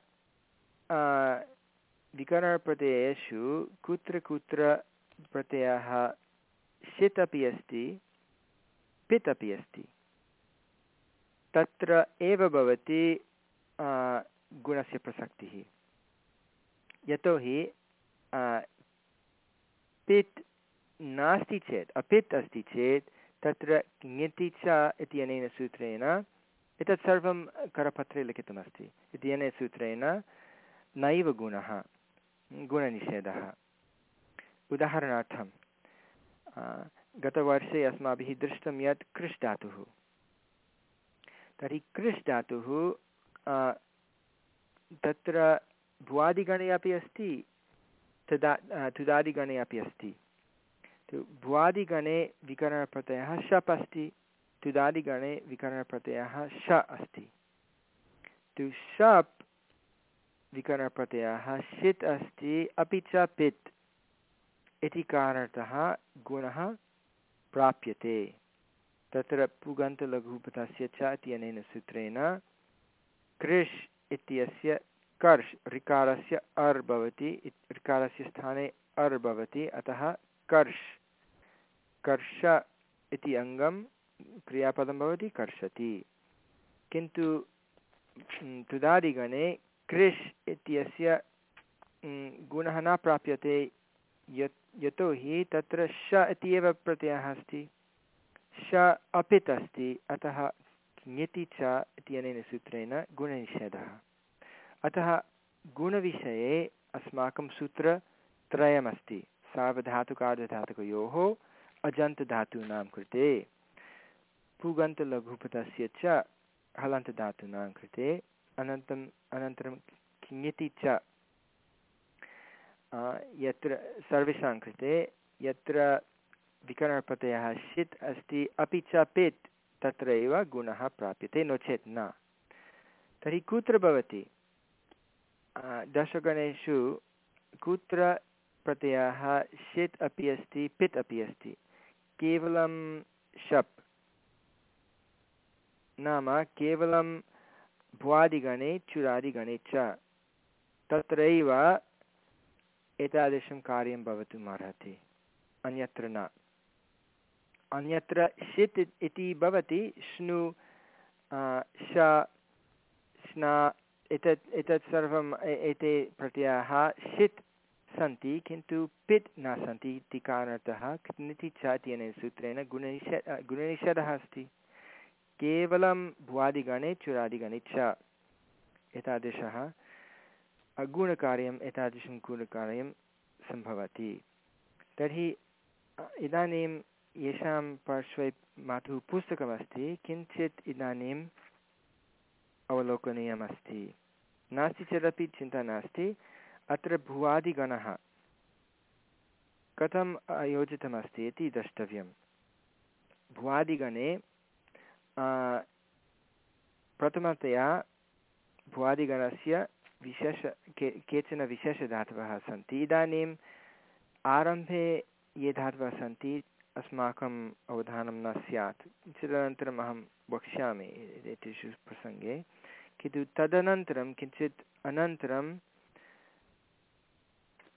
विकरणप्रत्ययेषु कुत्र कुत्र प्रत्ययः षित् अपि अस्ति, पित् अपि अस्ति। तत्र एव भवति गुणस्य प्रसक्तिः। यतोहि पित् नास्ति चेत्, अपित् अस्ति चेत्, तत्र ङति च इत्यनेन सूत्रेण, एतत् सर्वं करपत्रे लिखितमस्ति। इत्यनेन सूत्रेण, नैव गुणः, गुणनिषेधः। उदाहरणार्थं गतवर्षे अस्माभिः दृष्टं यत् कृष् धातुः। तर्हि कृष् धातुः तत्र भुवादिगणे अपि अस्ति, तदा तुदादिगणे अपि अस्ति। भुवादिगणे विकरणप्रत्ययः शप् अस्ति, तुदादिगणे विकरणप्रत्ययः श अस्ति। तु शप् विकरणप्रत्ययः षित् अस्ति, अपि च पित् इति कारणतः गुणः प्राप्यते। तत्र पुगन्तलघुपथस्य च इत्यनेन सूत्रेण कृष् इत्यस्य कर्ष् ऋकारस्य अर् भवति ऋकारस्य स्थाने अर् भवति, अतः कर्ष् कर्ष इति अङ्गं क्रियापदं भवति, कर्षति। किन्तु तुदादिगणे कृष् इत्यस्य गुणः न प्राप्यते, यत्, यतोहि तत्र श इति एव प्रत्ययः अस्ति। श अपित् अस्ति अतः ङति च इत्यनेन सूत्रेण गुणनिषेधः अतः गुणविषये अस्माकं सूत्रत्रयमस्ति सार्वधातुकार्धधातुकयोः अजन्तधातूनां कृते पुगन्तलघुपथस्य च हलन्तधातूनां कृते अनन्तरम् अनन्तरं किङति च यत्र सर्वेषां कृते, यत्र विकरणप्रत्ययः षित् अस्ति, अपि च पित् तत्रैव गुणः प्राप्यते नो चेत् न। तर्हि कुत्र भवति? दशगणेषु कुत्र प्रत्ययः षित् अपि अस्ति, पित् अपि अस्ति? केवलं शप् नाम केवलं भ्वादिगणे, चुरादिगणे च। तत्रैव एतादृशं कार्यं भवितुम् अर्हति, अन्यत्र न। अन्यत्र षित् इति भवति श्नु श, स्ना, एतत् एतत् सर्वम् एते प्रत्ययाः षित् सन्ति, किन्तु पित् न सन्ति इति कारणतः क्निति च इत्यनेन सूत्रेण गुणनिष गुणनिषेधः अस्ति। केवलं भुवादिगणे, चुरादिगणे च एतादृशः गुणकार्यम् एतादृशं गुणकार्यं सम्भवति। तर्हि इदानीं येषां पार्श्वे मातुः पुस्तकमस्ति, किञ्चित् इदानीम् अवलोकनीयमस्ति। नास्ति चेदपि चिन्ता नास्ति। अत्र भुवादिगणः कथम् आयोजितमस्ति इति द्रष्टव्यं भुवादिगणे प्रथमतया भुवादिगणस्य विशेष, के, केचन विशेषधातवः सन्ति। इदानीम् आरम्भे ये धातवः सन्ति अस्माकम् अवधानं न स्यात्। तदनन्तरम् अहं वक्ष्यामि एतेषु प्रसङ्गे। किन्तु तदनन्तरं, किञ्चित् अनन्तरं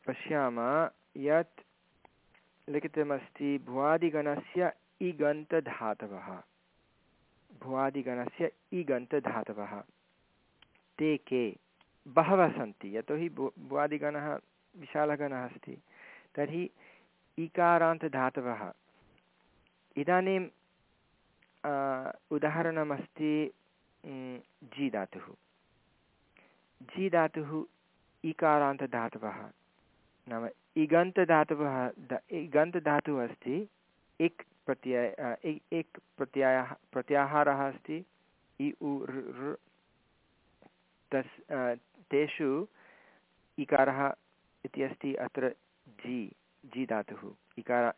पश्यामः यत् लिखितमस्ति, भुवादिगणस्य इगन्तधातवः। भुवादिगणस्य इगन्तधातवः। ते के? बहवः सन्ति। यतोहि भु, भुवादिगणः विशालगणः अस्ति। तर्हि इकारान्तधातवः। इदानीं उदाहरणमस्ति जि धातुः। जि धातुः इकारान्तधातवः। नाम इगन्तधातवः इगन्तधातुः अस्ति इक् प्रत्यय इक् प्रत्ययः, प्रत्याहारः अस्ति, इ, उ तस् तेषु इकारः इति अस्ति, अत्र जि जि धातुः, इकार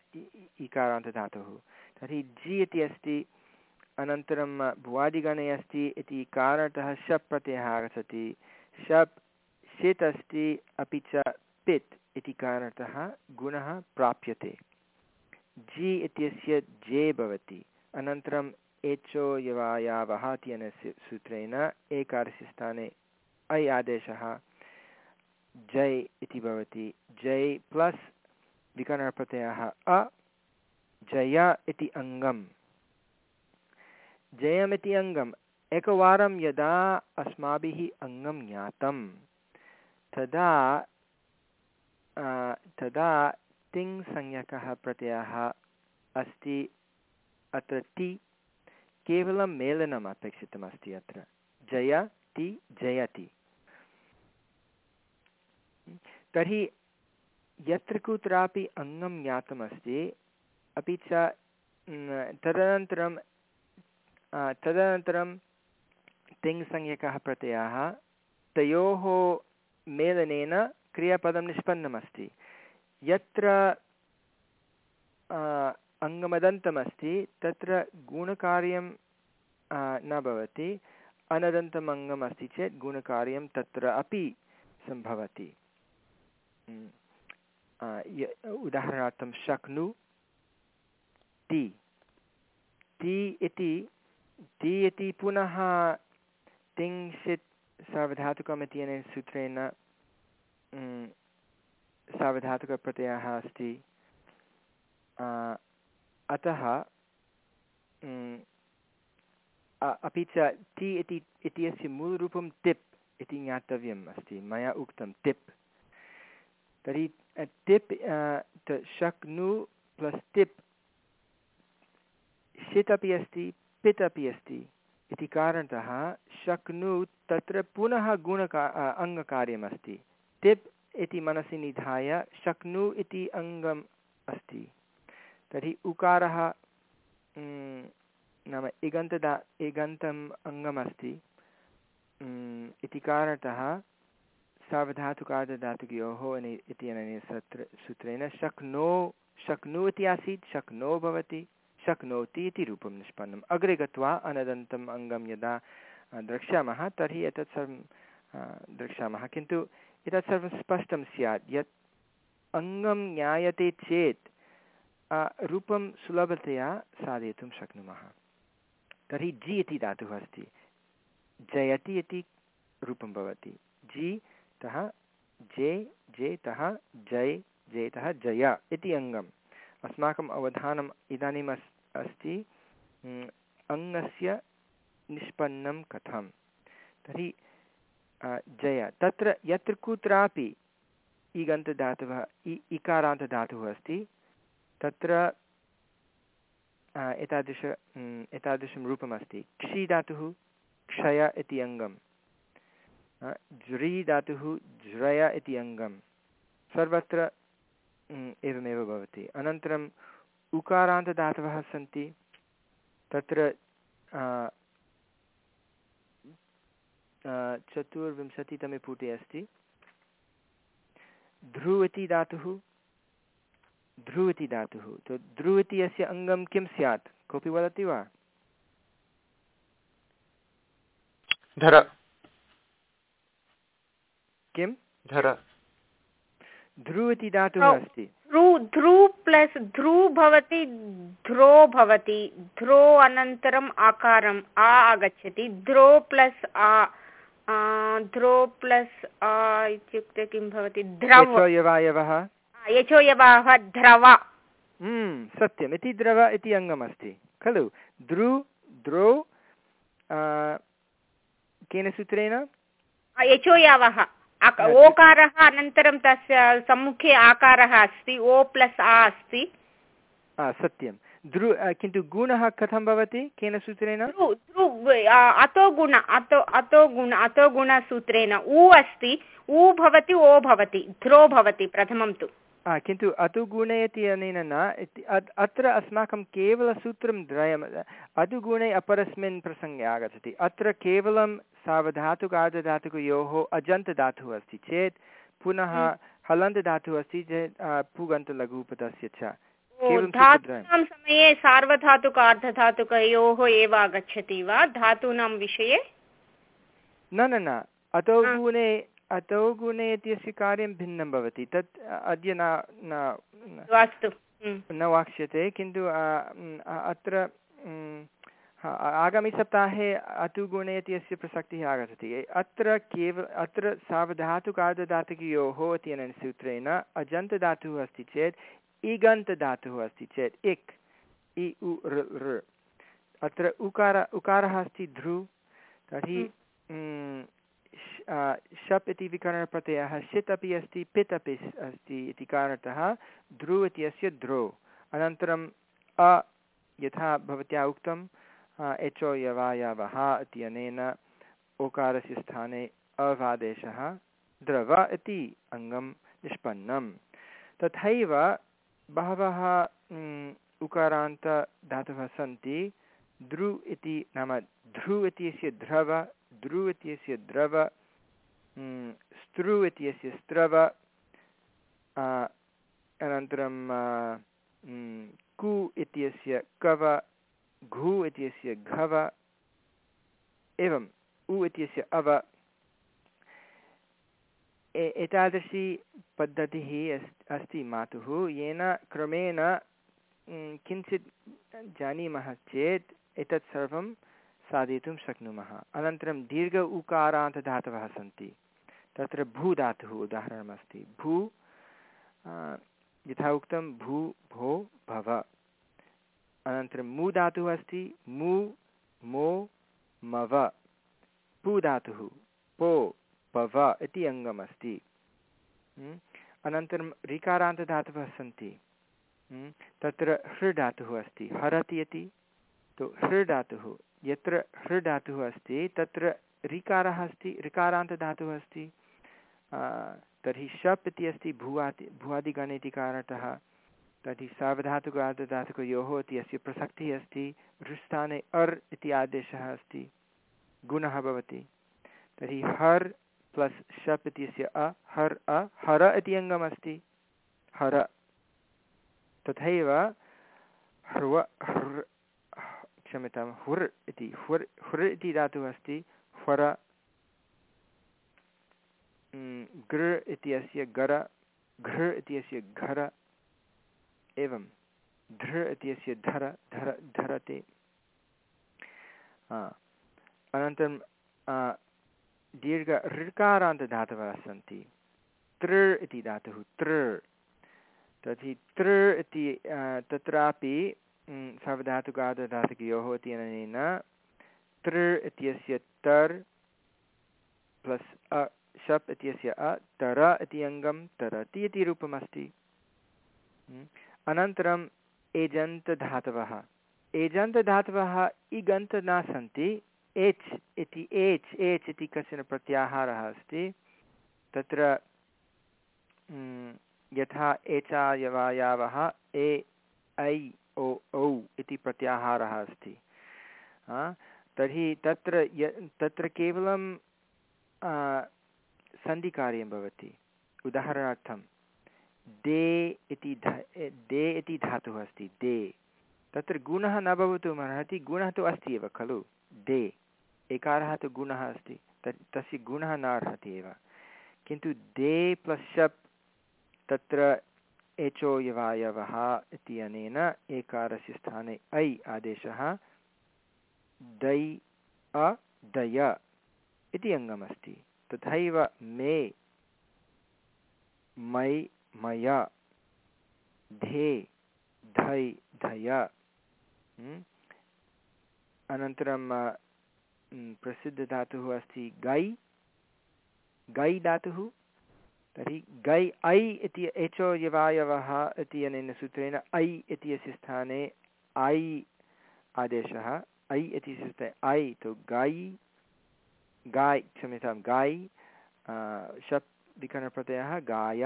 इकारान्तधातुः। तर्हि जि इति अस्ति, अनन्तरं भुवादिगणे अस्ति, इति कारणतः शप् प्रत्ययः आगच्छति। शप् षित् अस्ति, अपि च पित् इति कारणतः गुणः प्राप्यते। जि इत्यस्य जे भवति। अनन्तरम् एचो यवायावः इत्यनेन सूत्रेण एकारस्य स्थाने ऐ आदेशः जै इति भवति। जै प्लस् विकरणप्रत्ययः अ जय इति अङ्गम् जयमिति अङ्गम् एकवारं यदा अस्माभिः अङ्गं ज्ञातं तदा तदा तिङ्संज्ञकः प्रत्ययः अस्ति अत्र टि केवलं मेलनम् अपेक्षितमस्ति अत्र। जय टि जयति। तर्हि यत्र कुत्रापि अङ्गं ज्ञातमस्ति अपि च तदनन्तरं तदनन्तरं तिङ्संज्ञकः प्रत्ययः, तयोः मेलनेन क्रियापदं निष्पन्नमस्ति। यत्र अङ्गमदन्तमस्ति, तत्र गुणकार्यं न भवति। अनदन्तम् अङ्गम् चेत् गुणकार्यं तत्र अपि सम्भवति। उदाहरणार्थं शक्नु। ति। ति इति ति इति पुनः तिंशित् इत्यनेन सूत्रेण सावधातुकप्रत्ययः अस्ति। अतः अपि च टि इति, इत्यस्य मूलरूपं टिप् इति ज्ञातव्यम् अस्ति, मया उक्तं टिप् तर्हि टिप् शक्नु प्लस् टिप् षित् अपि अस्ति पित् अपि अस्ति इति कारणतः शक्नु तत्र पुनः गुणका अङ्गकार्यमस्ति टिप् इति मनसि निधाय शक्नु इति अङ्गम् अस्ति। तर्हि उकारः नाम इगन्तदा, इगन्तम् अङ्गमस्ति इति कारणतः सावधातुकार्धधातुकयोः इति अनेन सत्र सूत्रेण शक्नो, शक्नु इति आसीत्, शक्नो भवति। शक्नोति इति रूपं निष्पन्नम्। अग्रे गत्वा अनदन्तम् अङ्गं यदा द्रक्ष्यामः, तर्हि एतत् सर्वं द्रक्ष्यामः। किन्तु एतत् सर्वं स्पष्टं स्यात्। यत् अङ्गं ज्ञायते चेत् रूपं सुलभतया साधयितुं शक्नुमः। तर्हि जि इति धातुः अस्ति। जयति इति रूपं भवति। जि तः जे जे तः जय जेतः जय इति अङ्गम्। अस्माकम् अवधानम् इदानीम् अस् अस्ति अङ्गस्य निष्पन्नं कथं तर्हि जय। तत्र यत्र कुत्रापि इगन्तधातुः इ इकारान्तधातुः अस्ति, तत्र एतादृश एतादृशं रूपमस्ति। क्षि क्षय इति अङ्गं ज्री धातुः ज्रय इति अङ्गं सर्वत्र एवमेव भवति। अनन्तरम् उकारान्तधातवः सन्ति। तत्र चतुर्विंशतितमे पुटे अस्ति। ध्रु इति धातुः ध्रु इति धातुः तो ध्रु इति अस्य अङ्गं किं स्यात्? कोऽपि वदति वा? धर। किं? धर। ध्रु इति धातुः अस्ति। ध्रु ध्रु प्लस् ध्रु भवति ध्रो भवति ध्रो अनन्तरम् आकारम् आ आगच्छति ध्रो प्लस् आ ध्रो प्लस् आ इत्युक्ते किं भवति द्रव यचोयवाः द्रव हम्म, सत्यम् इति द्रव इति अङ्गमस्ति खलु द्रु द्रौ केन सूत्रेण यचोयावः ओकारः अनन्तरं तस्य सम्मुखे आकारः अस्ति ओ प्लस् आ अस्ति सत्यं ध्रु किन्तु गुणः कथं भवति केन सूत्रेण अतो गुण अतो अतो गुण अतो गुणसूत्रेण उ अस्ति उ भवति ओ भवति ध्रो भवति प्रथमं तु किन्तु अतुगुणे इति अनेन न अत्र अस्माकं केवलसूत्रं द्वयम् अतुगुणे अपरस्मिन् प्रसङ्गे आगच्छति। अत्र केवलं सावधातुकार्धधातुकयोः अजन्तधातुः अस्ति चेत् पुनः हम्म। हलन्तधातुः अस्ति चेत् पुगन्तलघुपतस्य च। समये सार्वधातुकार्धधातुकयोः एव आगच्छति वा? धातूनां विषये? न न न। अतो गुणे अतो गुणे इत्यस्य कार्यं भिन्नं भवति। तत् अद्य न न वाक्ष्यते किन्तु अत्र आगामिसप्ताहे अतुगुणे इत्यस्य प्रसक्तिः आगच्छति। अत्र केवल अत्र सावधातुकार्धधातुकयोः इत्यनेन सूत्रेण अजन्तदातुः अस्ति चेत् इगन्तदातुः अस्ति चेत् इक् इ उ ऋ अत्र उकार उकारः अस्ति ध्रु। तर्हि शप् इति विकरणप्रत्ययः, षित् अपि अस्ति, पित् अपि अस्ति इति कारणतः ध्रु इत्यस्य ध्रो। अनन्तरम् अ यथा भवत्या उक्तं एचो यवायावः इत्यनेन ओकारस्य स्थाने अवादेशः, द्रव इति अङ्गं निष्पन्नं तथैव बहवः उकारान्तधातवः सन्ति, ध्रु इति नाम ध्रु इत्यस्य ध्रव ध्रु इत्यस्य द्रव स्त्रु इत्यस्य स्त्रव अनन्तरं कु इत्यस्य कव घु इत्यस्य घव एवम् उ इत्यस्य अव एतादृशी पद्धतिः अस् अस्ति मातुः येन क्रमेण किञ्चित् जानीमः चेत् एतत् सर्वं साधयितुं शक्नुमः अनन्तरं दीर्घ उकारान्तधातवः सन्ति तत्र भूधातुः उदाहरणमस्ति। भू यथा उक्तं भू, भो, भव। अनन्तरं मू धातुः अस्ति। मू, मो, मव। पू धातुः, पो, पव इति अङ्गमस्ति। हम्म? अनन्तरं ऋकारान्तधातवः सन्ति। हम्म? तत्र हृ धातुः अस्ति। हरति इति। तु हृ धातुः, यत्र हृ धातुः अस्ति, तत्र ऋकारः अस्ति, ऋकारान्तधातुः अस्ति। तर्हि शप् इति अस्ति भुवाति भुवादिगणे इति कारणतः तर्हि सावधातुकार्धधातुकयोः इति अस्य प्रसक्तिः अस्ति ऋस्थाने अर् इति आदेशः अस्ति, गुणः भवति। तर्हि हर् प्लस् शप् इत्यस्य अ, हर् अ, हर इति अङ्गमस्ति, हर। तथैव ह्रव हृ क्षम्यतां, हुर् इति, हुर् हुर् इति धातुः अस्ति, ह्वर। गृ इत्यस्य गर घृ इत्यस्य घर, एवं धृ इत्यस्य धर धर, धरते। अनन्तरं दीर्घ ऋकारान्तधातवः सन्ति। तृ इति धातुः, तृ। तर्हि तृ इति तत्रापि सावधातुकार्धधातुकयोः इत्यनेन तृ इत्यस्य तर् प्लस् शप् इत्यस्य अ, तर इति अङ्गं तरति इति रूपमस्ति। अनन्तरम् एजन्तधातवः एजन्तधातवः इगन्त न सन्ति। एच् इति एच् एच् इति कश्चन प्रत्याहारः अस्ति। तत्र यथा एचायवायावः ए, ऐ, ओ, औ इति प्रत्याहारः अस्ति। तर्हि तत्र य, तत्र केवलं सन्धिकार्यं भवति। उदाहरणार्थं, दे इति ध दे इति धातुः अस्ति, दे। तत्र गुणः न भवितुमर्हति गुणः तु अस्ति एव, खलु? दे। एकारः तु गुणः अस्ति तत् तस्य गुणः न अर्हति एव। किन्तु दे प्लस् शप्, तत्र एचो यवायवः इति अनेन एकारस्य स्थाने ऐ आदेशः, दै अदय इति अङ्गमस्ति। तथैव मे मै मया धे धै धय। अनन्तरं प्रसिद्धधातुः अस्ति गै। गै धातुः। तर्हि गै ऐ इति एचो यवायवः इति अनेन सूत्रेण ऐ इत्यस्य स्थाने ऐ आदेशः। ऐ इति ऐ, तु गै गाय्, क्षम्यतां, गाय् शप् विकरणप्रत्ययः गाय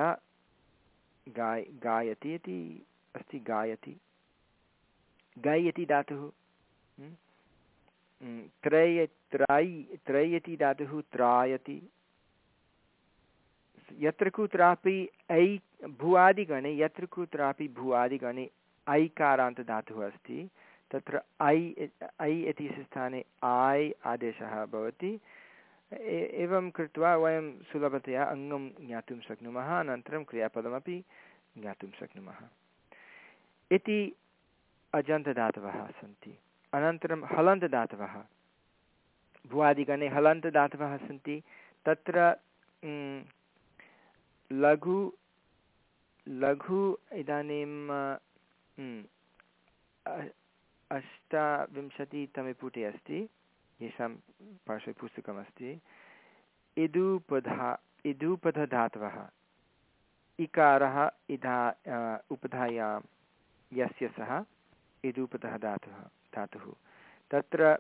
गाय, गायति इति अस्ति, गायति। गायति धातुः त्रय त्रै त्रयति धातुः, त्रायति। यत्र कुत्रापि ऐ, भुवादिगणे, यत्र कुत्रापि भुवादिगणे ऐकारान्तधातुः अस्ति, तत्र ऐ ऐ इति स्थाने आय् आदेशः भवति। एवं कृत्वा वयं सुलभतया अङ्गं ज्ञातुं शक्नुमः, अनन्तरं क्रियापदमपि ज्ञातुं शक्नुमः। इति अजन्तदातवः सन्ति। अनन्तरं हलन्तदातवः। भुवादिगणे हलन्तदातवः सन्ति। तत्र लघु लघु इदानीं अष्टाविंशतितमे पुटे अस्ति। येषां पार्श्वे पुस्तकमस्ति इदुपधा, इदुपधधातवः। इकारः इधा उपधायां, यस्य सः इदुपतः धातुः। धातुः तत्र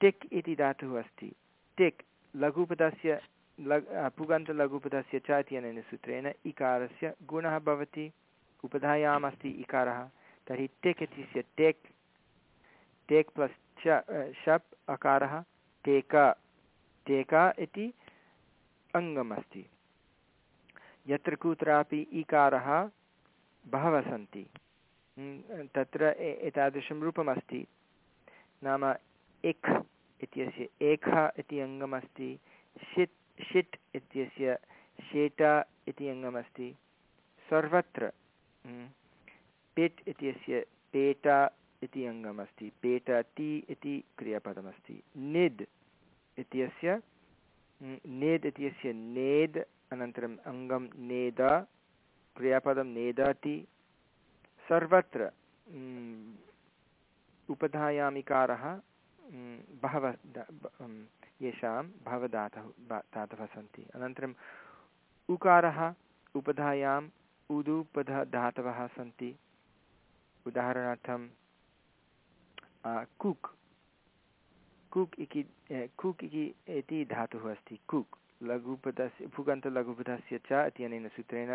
टिक् इति धातुः अस्ति। टिक् लघुपदस्य, लघ् पुगन्तलघुपदस्य च इत्यनेन सूत्रेण इकारस्य गुणः भवति। उपधायाम् अस्ति इकारः, तर्हि टेक् इत्यस्य टेक्। टेक् प्लस् शप्, अकारः, टेक, टेका इति अङ्गमस्ति। यत्र कुत्रापि इकारः बहवः सन्ति तत्र एतादृशं रूपमस्ति। नाम इक् इत्यस्य एकः इति अङ्गमस्ति। षित्, षिट् इत्यस्य शेट इति अङ्गमस्ति। सर्वत्र पिट् इत्यस्य पेट इति अङ्गमस्ति। पेटति इति क्रियापदमस्ति। निद् इत्यस्य नेद् इत्यस्य नेद्, अनन्तरम् अङ्गं नेद, क्रियापदं नेदति। सर्वत्र उपधायाम् इकारः बहवः येषां भवधातः धातवः सन्ति। अनन्तरम् उकारः, उपधायाम् उदुपध सन्ति। उदाहरणार्थं कुक् कुक् इति कुक् इति इति धातुः अस्ति। कुक् लघुपदस्य भूगन्तलघुपदस्य च इत्यनेन सूत्रेण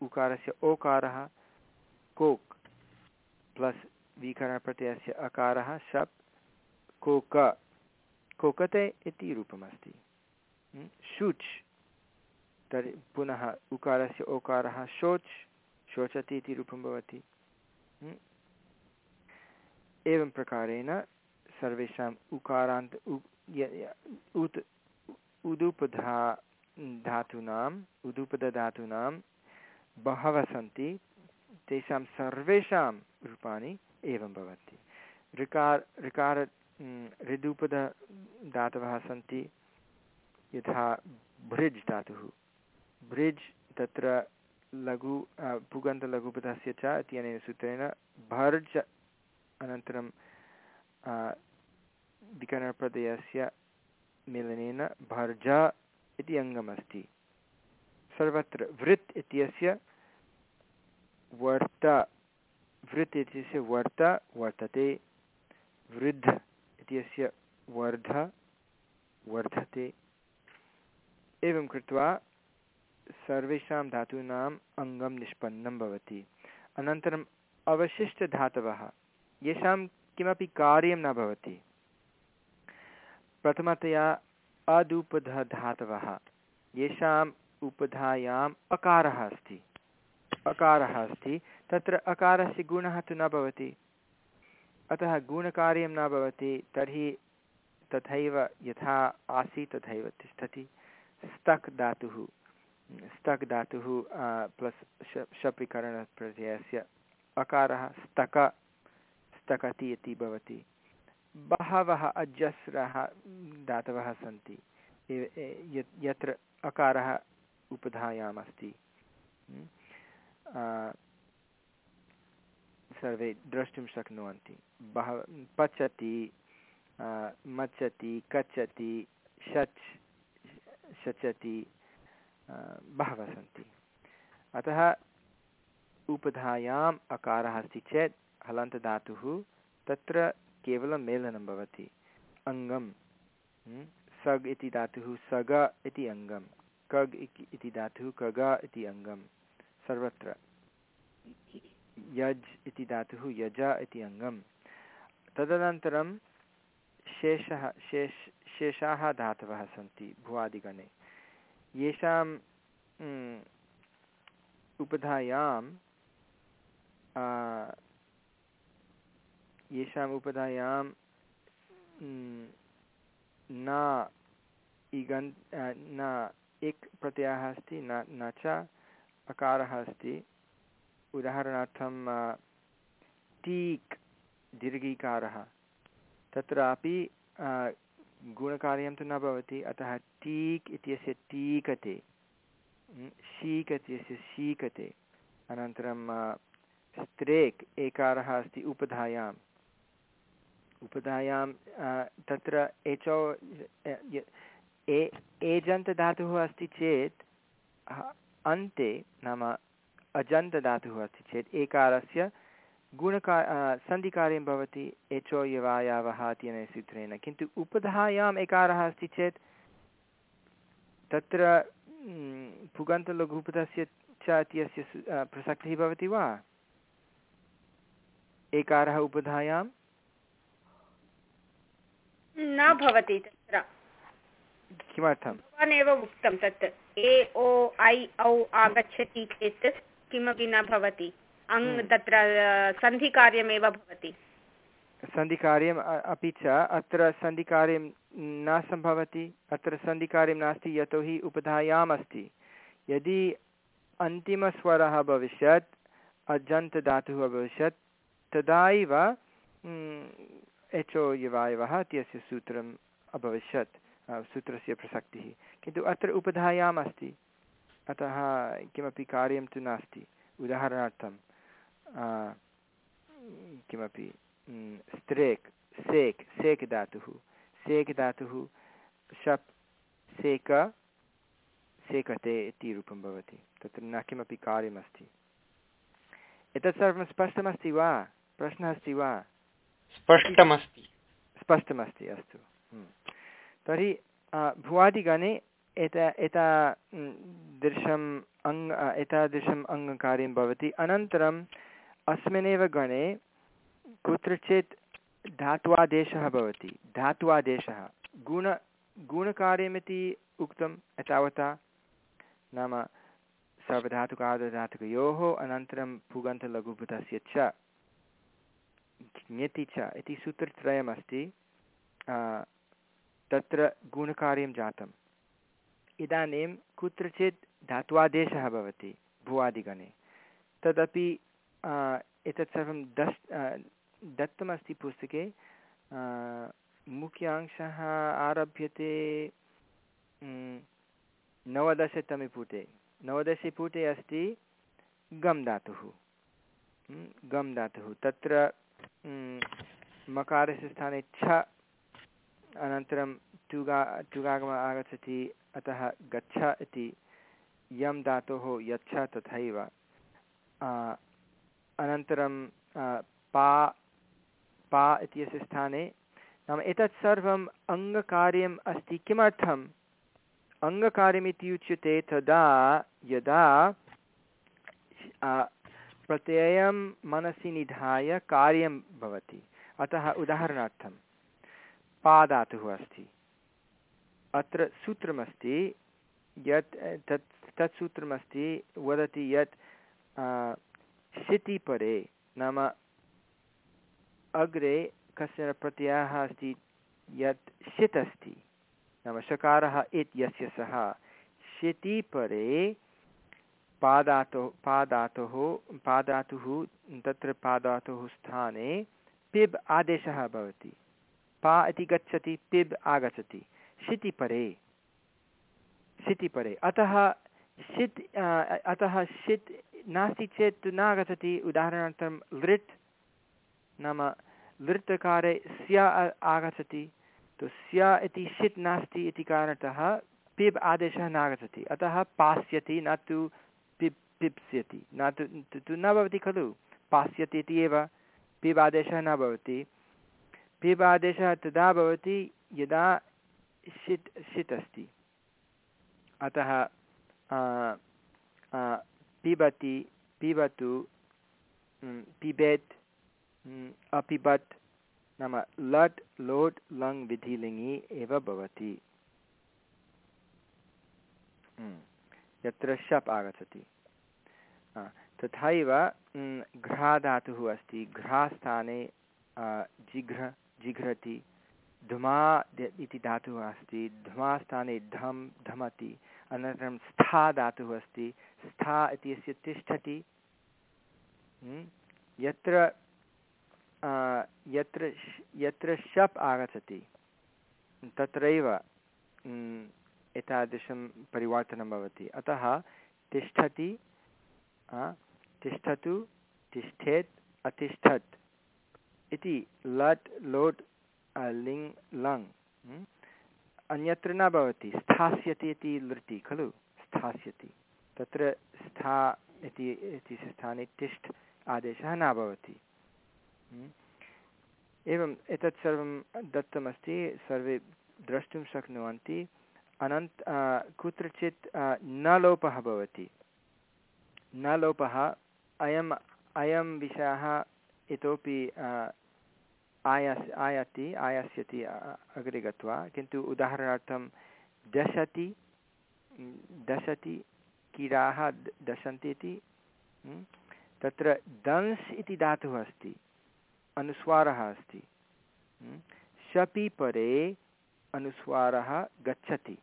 उकारस्य ओकारः कोक् प्लस् विकरणप्रत्ययस्य अकारः शप् कोक कोकते इति रूपमस्ति। शुच्, तर्हि पुनः उकारस्य ओकारः, शोच्, शोचति इति रूपं भवति। एवं प्रकारेण सर्वेषाम् उकारान्त उत् उदुपधा धातूनाम् उदुपदधातूनां बहवः सन्ति। तेषां सर्वेषां रूपाणि एवं भवन्ति। ऋकार ऋकार ऋदुपद धातवः सन्ति। यथा भृज् धातुः। भृज् तत्र लघु पुगन्तलघुपदस्य च इत्यनेन सूत्रेण भर्ज् अनन्तरं विकरणप्रदयस्य मेलनेन भर्ज इति अङ्गमस्ति। सर्वत्र वृत् इत्यस्य वर्त, वृत् इत्यस्य वर्त वर्तते। वृद्ध इत्यस्य वर्ध वर्धते। एवं कृत्वा सर्वेषां धातूनाम् अङ्गं निष्पन्नं भवति। अनन्तरम् अवशिष्टधातवः। येषां किमपि कार्यं न भवति। प्रथमतया अदुपधधातवः येषाम् उपधायाम् अकारः अस्ति। अकारः अस्ति। तत्र अकारस्य गुणः तु न भवति। अतः गुणकार्यं न भवति। तर्हि तथैव यथा आसीत्, तथैव तिष्ठति। स्तक् धातुः। स्तक् धातुः प्लस् शपिकरणप्रत्ययस्य अकारः स्तक स्तकति इति भवति। बहवः अजस्रः धातवः सन्ति। यत्र अकारः उपधायाम् अस्ति सर्वे द्रष्टुं शक्नुवन्ति। बहव पचति मचति कच्छति शच्, शचति बहवः सन्ति। अतः उपधायाम् अकारः अस्ति चेत् हलन्तधातुः तत्र केवलं मेलनं भवति। अङ्गं सग् इति धातुः सग इति अङ्गं कग् इति धातुः कग इति अङ्गं सर्वत्र। यज् इति धातुः यज इति अङ्गं तदनन्तरं शेषः, शेष, शेषाः धातवः सन्ति भुवादिगणे। येषां उपधायां येषाम् उपधायां न इगन् न इक् प्रत्ययः अस्ति, न न च अकारः अस्ति। उदाहरणार्थं टीक् दीर्घीकारः। तत्रापि गुणकार्यं तु न भवति, अतः टीक् इत्यस्य टीकते शीक् इत्यस्य शीकते। अनन्तरं स्त्रेक् एकारः अस्ति, उपधायाम्। उपधायां तत्र एचौ एजन्तधातुः अस्ति चेत् अन्ते नाम अजन्तधातुः अस्ति चेत्, एकारस्य गुणका सन्धिकार्यं भवति एचो यवायावः इत्यनेन सूत्रेण। किन्तु उपधायाम् एकारः अस्ति चेत्, तत्र पुगन्तलघुपदस्य च इत्यस्य प्रसक्तिः भवति वा? एकारः उपधायां न भवति तत्र। किमर्थं भवान् एव उक्तं तत् ए ओ ऐ औ आगच्छति चेत् किमपि न भवति। अङ् हम्म। तत्र सन्धिकार्यमेव भवति। सन्धिकार्यम् अपि च अत्र सन्धिकार्यं न सम्भवति अत्र सन्धिकार्यं नास्ति यतोहि उपधायाम् अस्ति यदि अन्तिमस्वरः भविष्यत् अजन्तधातुः अभविष्यत् तदा एव एचो युवायवः इत्यस्य सूत्रम् अभविष्यत् सूत्रस्य प्रसक्तिः। किन्तु अत्र उपधायाम् अस्ति। अतः किमपि कार्यं तु नास्ति। उदाहरणार्थं किमपि स्त्रेक्, सेक् सेक् धातुः। सेक् धातुः शप्, सेक, सेकते इति रूपं भवति। तत्र न किमपि कार्यमस्ति। एतत् सर्वं स्पष्टमस्ति वा? प्रश्नः अस्ति वा? स्पष्टमस्ति। स्पष्टमस्ति, अस्तु। हम्म। तर्हि भुवादिगणे एत एतादृशम् अङ् एतादृशम् अङ्गकार्यं भवति। अनन्तरम् अस्मिन्नेव गणे कुत्रचित् धात्वादेशः भवति। धात्वादेशः। गुण, गुणकार्यमिति उक्तम् एतावता नाम सर्वधातुकार्धधातुकयोः, अनन्तरं पुगन्तलघुभूतस्य च। ज्ञति च इति सूत्रत्रयमस्ति तत्र गुणकार्यं जातम् इदानीं कुत्रचित् धात्वादेशः भवति भुवादिगणे तदपि एतत् सर्वं दस् दत्तमस्ति पुस्तके मुख्यांशः आरभ्यते नवदशतमे पुटे नवदशे पुटे अस्ति गम् धातुः गम् धातुः तत्र मकारस्य स्थाने छ अनन्तरं टुगा टुगागमः आगच्छति अतः गच्छ इति यं धातोः यच्छ तथैव अनन्तरं पा पा इत्यस्य स्थाने नाम एतत् सर्वम् अङ्गकार्यम् अस्ति किमर्थम् अङ्गकार्यमिति उच्यते तदा यदा प्रत्ययं मनसि निधाय कार्यं भवति। अतः उदाहरणार्थं, पादातुः अस्ति। अत्र सूत्रमस्ति, यत्, तत् तत् सूत्रमस्ति, वदति यत् शितिपरे नाम अग्रे कश्चन प्रत्ययः अस्ति, यत् षित् अस्ति नाम शकारः इत् यस्य सः शितिपरे पादातुः पादातुः पादातुः, तत्र पादातुः स्थाने पिब् आदेशः भवति। पा इति गच्छति, पिब् आगच्छति। शितिपरे शितिपरे अतः षित् अतः षित् नास्ति चेत् न आगच्छति उदाहरणार्थं लृट् नाम लृट्कारे स्य आगच्छति। तु स्य इति षित् नास्ति इति कारणतः पिब् आदेशः नागच्छति। अतः पास्यति न तु पिप्स्यति न तु तु न भवति खलु। पास्यति इति एव। पिबादेशः न भवति। पिबादेशः तदा भवति यदा षित् षित् अस्ति अतः पिबति, पिबतु पिबेत् अपिबत् नाम लट्, लोट्, लङ्, विधिलिङ्गि एव भवति। यत्र शप् आगच्छति। तथैव घ्राधातुः अस्ति। घ्रास्थाने जिघ्र, जिघ्रति। धुमा इति धातुः अस्ति। धुमास्थाने धम्, धमति। अनन्तरं स्था धातुः अस्ति। स्था इत्यस्य तिष्ठति। यत्र यत्र यत्र शप् आगच्छति, तत्रैव एतादृशं परिवर्तनं भवति। अतः तिष्ठति तिष्ठतु, तिष्ठेत्, अतिष्ठत्। इति लट्, लोट् लिङ्, लङ्। अन्यत्र न भवति। स्थास्यति इति लृति, खलु? स्थास्यति। तत्र स्था इति इति स्थाने तिष्ठ आदेशः न भवति। एवम् एतत् सर्वं दत्तमस्ति। सर्वे द्रष्टुं शक्नुवन्ति। अनन्त कुत्रचित् न लोपः भवति। न लोपः, अयम्, अयं विषयः इतोपि आयास्, आयाति, आयास्यति अग्रे गत्वा, किन्तु उदाहरणार्थं दशति दशति कीडाः दशन्ति इति तत्र दंस् इति धातुः अस्ति, अनुस्वारः अस्ति शपि परे अनुस्वारः गच्छति,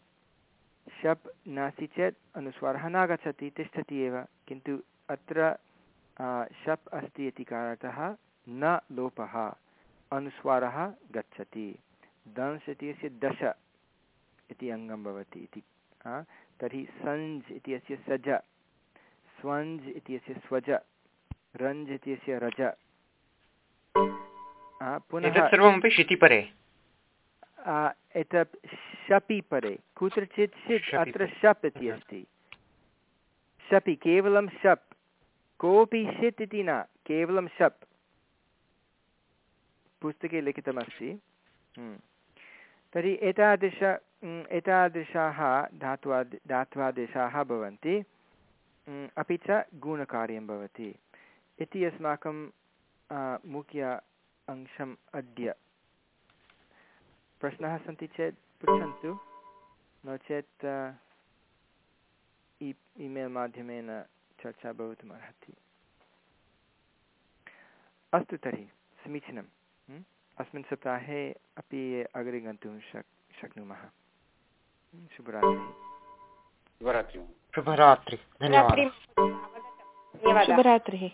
शप् नास्ति चेत् अनुस्वारः न गच्छति तिष्ठति एव। किन्तु अत्र शप् अस्ति इति कारणतः न लोपः अनुस्वारः गच्छति। दंस् इत्यस्य दश इति अङ्गं भवति इति तर्हि सञ्ज् इत्यस्य सज स्वञ्ज् इत्यस्य स्वज रञ्ज् इत्यस्य रज। पुनः सर्वमपि शितिपरे। एतत् शपि परे कुत्रचित् षित् अत्र शप् इति अस्ति। शपि, केवलं शप्। कोऽपि षित् इति न, केवलं शप्। पुस्तके लिखितमस्ति। हम्म। तर्हि एतादृश एतादृशाः धात्वा धात्वादेशाः भवन्ति। अपि च गुणकार्यं भवति। इति अस्माकं मुख्य अंशम् अद्य। प्रश्नाः सन्ति चेत् पृच्छन्तु। नो चेत् ई इमेल् माध्यमेन चर्चा भवितुमर्हति अस्तु तर्हि समीचीनं अस्मिन् सप्ताहे अपि अग्रे गन्तुं शक् शक्नुमः। शुभरात्रिः। शुभरात्रिः। शुभरात्रिः। धन्यवादः। शुभरात्रिः।